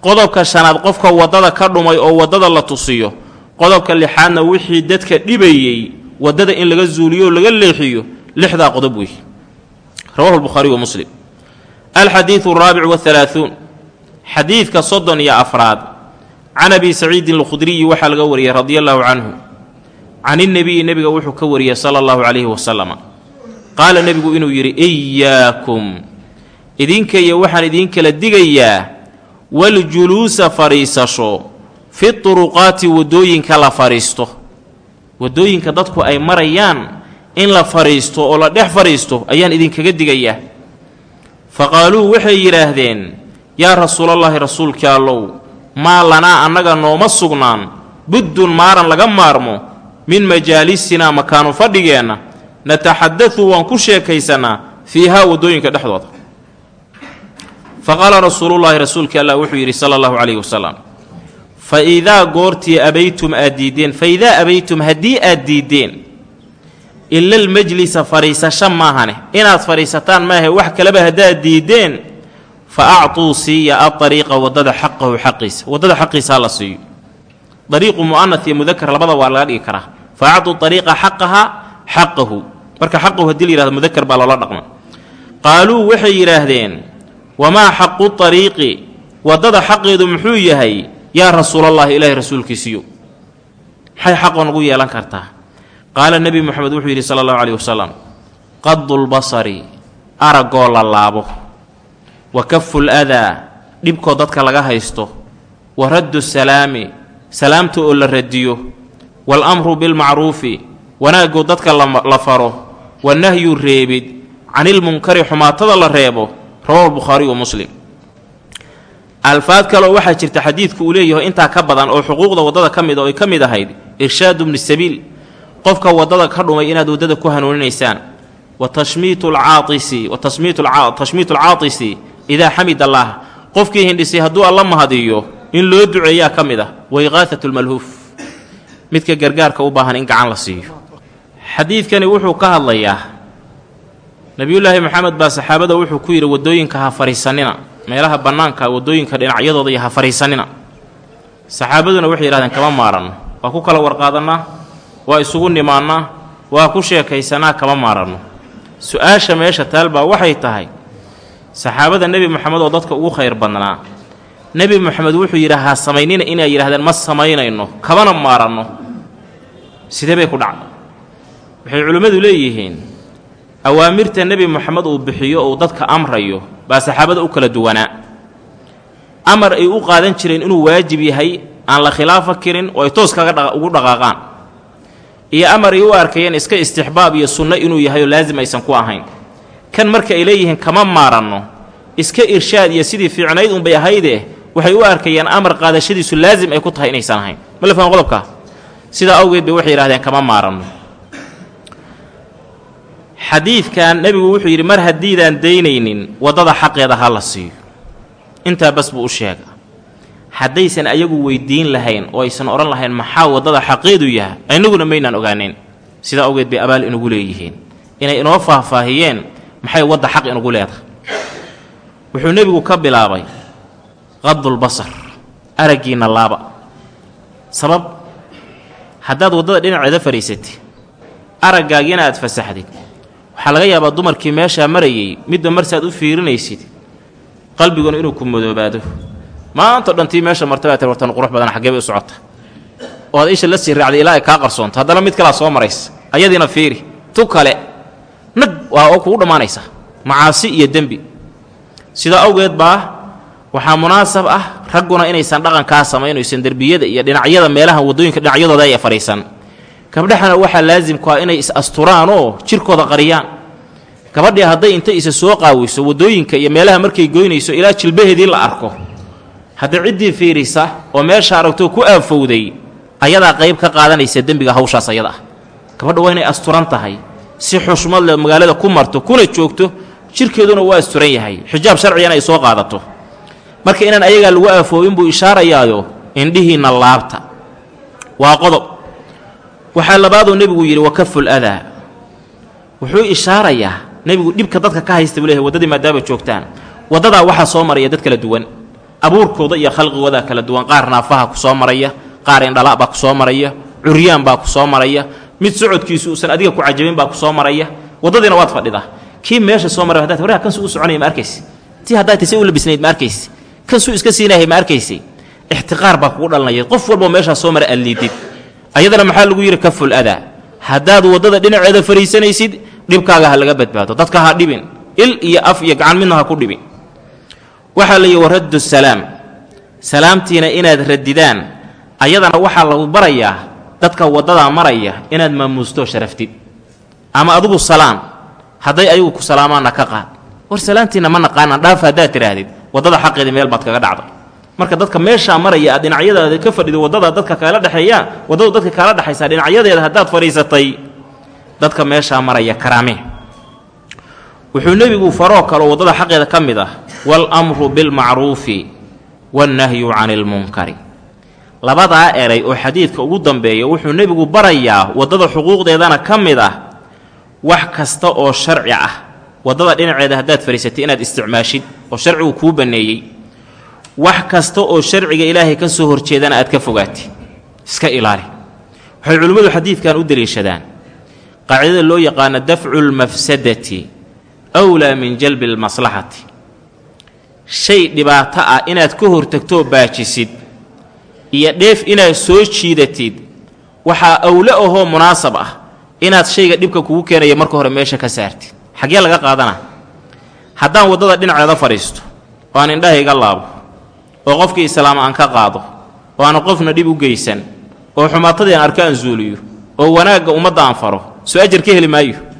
Qodobka shanaad qofka waddada ka dhumay oo waddada la tusiyo. Qodobka lixaadna wixii dadka dhibayey waddada in laga zuuliyo oo laga leexiyo lixdaa qodob wey rawahu lbukhaariy wa muslim. Alxadiidu araabic wahalaahuun xadiidka soddon iyo afraad. Can abi saciidin alkhudriyi waxaa laga wariyey radia allaahu canhu. Can innebiyi nebiga wuxuu ka wariyey sala allahu calayhi wasalama qaala nebigu inuu yidhi iyaakum idinkaiyo waxaan idinkala digayaa waljuluusa fadhiisasho fi turuqaati waddooyinka la fadhiisto waddooyinka dadku ay marayaan in la fadhiisto oo la dhex fadhiisto ayaan idinkaga digayaa. Fa qaaluu waxay yidhaahdeen yaa rasuulallaahi rasuulkii allow maa lanaa annaga nooma sugnaan buddun maaran laga maarmo min majaalisinaa makaanu fadhigeenna nataxadadu waan ku sheekaysannaa fiihaa waddooyinka dhexdooda fa qaala rasuulullaahi rasuulkii allah wuxuu yidhi sala allahu calayhi wasalam fa idaa goortii abaytum aad diiddeen fa idaa abaytum haddii aad diiddeen ila almajlisa fadhiisasho maahane inaad fadhiisataan maahe wax kaleba haddaad diiddeen fa actuu siiya adariiqa waddada xaqahu xaqiisa waddada xaqiisa ha la siiyo dariiqu mu'anat iyo mudakar labada waa laga dhigi karaa fa actuu ariiqa xaqaha xaqahu marka xaqahu haddii la yihahdo mudakar baa loola dhaqma. Qaaluu waxay yidhaahdeen wamaa xaqu ariiqi waddada xaqeedu muxuu yahay yaa rasuulallaahi ilaahi rasuulkiisiyo maxay xaqoo nagu yeelan kartaa? Qaala nebi moxamed wuxuu yidhi sala allahu caleyhi wasalam qadulbasari araggoo la laabo. Wa kaful adaa dhibkoo dadka laga haysto. Wa raddu salaami salaamta oo la radiyo. Waalamru bilmacruufi wanaagoo dadka la faro wanahyu reebid canilmunkari xumaatada la reebo rawahu lbukhaariy wa muslim alfaad kaleo waxaa jirta xadiidku uu leeyahay intaa ka badan oo xuquuqda waddada ka mid oo ay ka mid ahayd irshaadu bni sabiil qofka waddada ka dhumay inaad waddada ku hanuuninaysaan wa tashmiitu alcaatisi wa tashmiitu alcaatisi idaa xamid allaah qofkii hindhisay hadduu alla mahadiyo in loo duceeyaa ka mid ah wa iqaahatu lmalhuuf midka gargaarka u baahan in gacan la siiyo xadiidkani wuxuu ka hadlayaa nebiyullaahi maxamed baa saxaabada wuxuu ku yidhi waddooyinka ha fadhiisanina meelaha bannaanka waddooyinka dhinacyadooda iyo ha fadhiisanina saxaabaduna waxay yidhahdeen kama maaranno waa ku kala warqaadannaa waa isugu nimaannaa waa ku sheekaysanaa kama maaranno. Su'aasha meesha taalbaa waxay tahay saxaabada nebi moxamed oo dadka ugu khayr badnaa nebi moxamed wuxuu yidhi ha samaynina inay yidhahdeen ma samaynayno kabana maaranno. Sidee bay ku dhacda waxay culimmadu leeyihiin awaamirta nebi moxamed uu bixiyo uu dadka amrayo baa saxaabada u kala duwanaa. Amar ay u qaadan jireen inuu waajib yahay aan la khilaafa karin oo ay toos kaga ugu dhaqaaqaan. Iyo amar ay u arkayeen iska istixbaab iyo sunno inuu yahay oo laasim aysan ku ahayn. Kan marka ay leeyihiin kama maaranno iska irshaad iyo sidii fiicnayd unbay ahaydee? Waxay u arkayeen amar qaadashadiisu laasim ay ku tahay inaysan ahayn. Ma la faham qodobkaa sidaa awgeed bay waxay yidhahdeen kama maaranno xadiidkan nebigu wuxuu yidhi mar haddiidaan daynaynin waddada xaqeeda ha la siiyo. Intaa bas buu u sheega haddaysan ayagu weydiin lahayn oo aysan odhan lahayn maxaa waddada xaqeedu yaha innaguna maynaan ogaanayn sidaa awgeed bay abaal inugu leeyihiin. Inay inoo faahfaahiyeen maxay wadda xaq inugu leedahay? Wuxuu nebigu ka bilaabay qadulbasar araggiinna laaba. Sabab haddaad waddada dhinaceeda fadhiisatid araggaagiina aad fasaxdid waxaa laga yaabaa dumarkii meeshaa marayay midba marsaad u fiirinaysid qalbiguna inuu ku madoobaado. Maanto dhan tii meesha martabaa tir wartan qurux badan xaggee bay u socota. Oo isha la sii raacday ilaa ay kaa qarsoonto haddana mid kalaa soo maraysa. Ayadiina fiiri tu kale nag waa oo kugu dhammaanaysa macaasi iyo dembi. Sidaa awgeed baa waxaa munaasab ah ragguna inaysan dhaqankaa samaynaysan derbiyada iyo dhinacyada meelaha waddooyinka dhinacyadooda ay fadhiisan gabdhahana waxaa laasimku ah inay is asturaan oo jirkooda qariyaan. Gabadhii hadday intay isa soo qaawiso waddooyinka iyo meelaha markay goynayso ilaa jilbaheedii la arko. Haddii ciddii fiirisa oo meesha aragtoo ku aafowday ayadaa qayb ka qaadanaysa dembiga hawshaas ayada ah. Gabadha waa inay asturan tahay si xushmad leh magaalada ku marto kuna joogto jirkeeduna waa asturan yahay. Xijaab sharcigana ay soo qaadato. Marka inaan ayagaa lagu aafoobin buu ishaarayaayo indhihiinna laabta. Waa qodob waxaa labaaduu nebigu yidhi wakaful adaa wuxuu ishaarayaa nebigu dhibka dadka ka haysta buu leeyahay waddadii maadaama joogtaan. Waddadaa waxaa soo maraya dad kala duwan. Abuurkooda iyo khalqigoodaa kala duwan. Qaar naafaha ku soo maraya qaar indhala baa ku soo maraya curyaan baa ku soo maraya mid socodkiisu uusan adiga ku cajabin baa ku soo maraya. Waddadiina waad fadhidaa kii meesha soo maray hadaad waryaa kansu u soconaya ma arkaysi. Tii haddaad tase u labisnayd ma arkaysi. Kansuu iska siinahay ma arkaysi. Ixtiqaar baa kugu dhalanaya qof walboo meeshaa soo mara alliidid ayadana maxaa lagu yidhi kaful adaa haddaad waddada dhinaceeda fariisanaysid dhibkaaga ha laga badbaado dadka ha dhibin. Il iyo af iyo gacan midna ha ku dhibin. Waxaa la yidhi waraddu salaam. Salaamtiina inaad radidaan ayadana waxaa lagu barayaa dadka waddadaa maraya inaad maamuustoo sharaftid ama adigu salaam. Hadday ayagu ku salaamaanna ka qaad. War salaamtiinna ma naqaanaan dhaaf haddaad tidhaahdid waddada xaqeedii meel baad kaga dhacday marka dadka meeshaa maraya aad dhinacyadaada ka fadhido waddada dadka kaala dhexeeyaan waddadu dadka kaala dhexaysaa dhinacyadeeda haddaad fadhiisatay dadka meeshaa maraya karaamee wuxuu nebigu faroo kaloo waddada xaqeeda ka mid ah waalamru bilmacruufi wannahyu cani ilmunkari labadaa eray oo xadiidka ugu dambeeya wuxuu nebigu barayaa waddada xuquuqdeedana ka mid ah wax kasta oo sharci ah waddada dhinaceeda haddaad fadhiisatay inaad isticmaashid oo sharcigu kuu banneeyey wax kasta oo sharciga ilaahay ka soo horjeedana aad ka fogaatid. Iska ilaali. Waxay culimmadu xadiidkan u deliishadaan. Qaacidada loo yaqaano dafcu lmafsadati wlaa min jalbi lmaslaxati shay dhibaato ah inaad ka hortagtoo baajisid iyo dheef inaad soo jiidatid waxaa awle ahoo munaasab ah inaad shayga dhibka kugu keenaya marka hore meesha ka saartid. Xaggee laga qaadana haddaan waddada dhinaceeda fadhiisto oo aan indhahayga laabo oo qofkii islaam aan ka qaado oo aan qofna dhib u geysan oo xumaatadii aan arko aan zuuliyo oo wanaagga ummadda aan faro soo ajar ka heli maayo.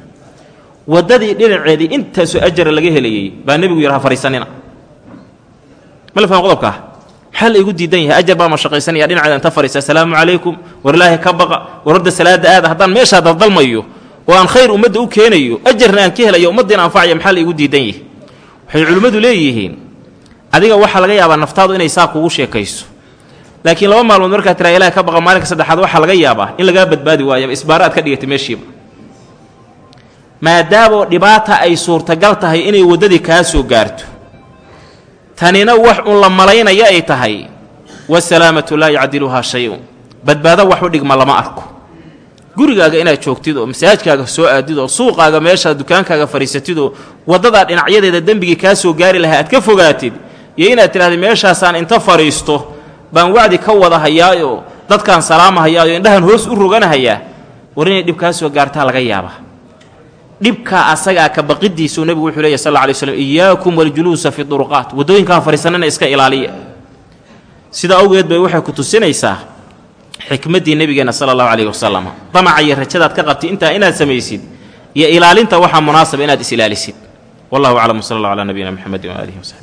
Waddadii dhinaceedii intaasoo ajara laga helayey baa nebigu yidhaha fadhiisanina mala faham qodobkaa maxaa la igu diidan yahay ajar baa mashaqaysanaya dhinaceeda inta fadhiisa asalaamu calaykum war ka baqa war horda salaada aada haddaan meeshaa daldalmayo oo aan khayr ummadda u keenayo ajarna aan ka helayo ummaddiina anfacaya maxaa la igu diidan yahay? Waxay culimmadu leeyihiin adiga waxaa laga yaabaa naftaadu inay saa kugu sheekayso. Laakiin laba maalmood markaa tiraa ilahay ka baqa maalinka saddexaad waxaa laga yaabaa in lagaa badbaadi waayo isbaaro aad ka dhigatay meeshiiba. Maadaamoo dhibaata ay suurtagal tahay inay waddadii kaa soo gaarto. Tanina wax un la malaynaya ay tahay wasalaamatu laa yacdiluhaa shay-un. Badbaado wax u dhigma lama arko. Gurigaaga inaad joogtid oo masaajkaaga soo aadid oo suuqaaga meeshaa dukaankaaga fadhiisatid oo waddadaa dhinacyadeeda dembigii kaa soo gaari lahaa aad ka fogaatid iyo inaad tidhahda meeshaasaan inta fadhiisto baan wacdi ka wada hayaayoo dadkaan salaamahayaayo indhahan hoos u roganahayaa war inay dhib kaa soo gaartaa laga yaabaa. Dhibkaa asagaa ka baqidiisuu nebigu wuxuu leeyahy sal lla alay slam iyaakum waljuluusa fi duruqaat waddooyinkaan fadhiisanana iska ilaaliya. Sidaa awgeed bay waxay ku tusinaysaa xikmaddii nebigeenna sala allahu calayhi wasalam damaca iyo rajadaad ka qabtay intaa inaad samaysid iyo ilaalinta waxaa munaasaba inaad is ilaalisid. Wallahu aclam w sala allah calaa nabiyina mxamedi waaalihi wasaxbi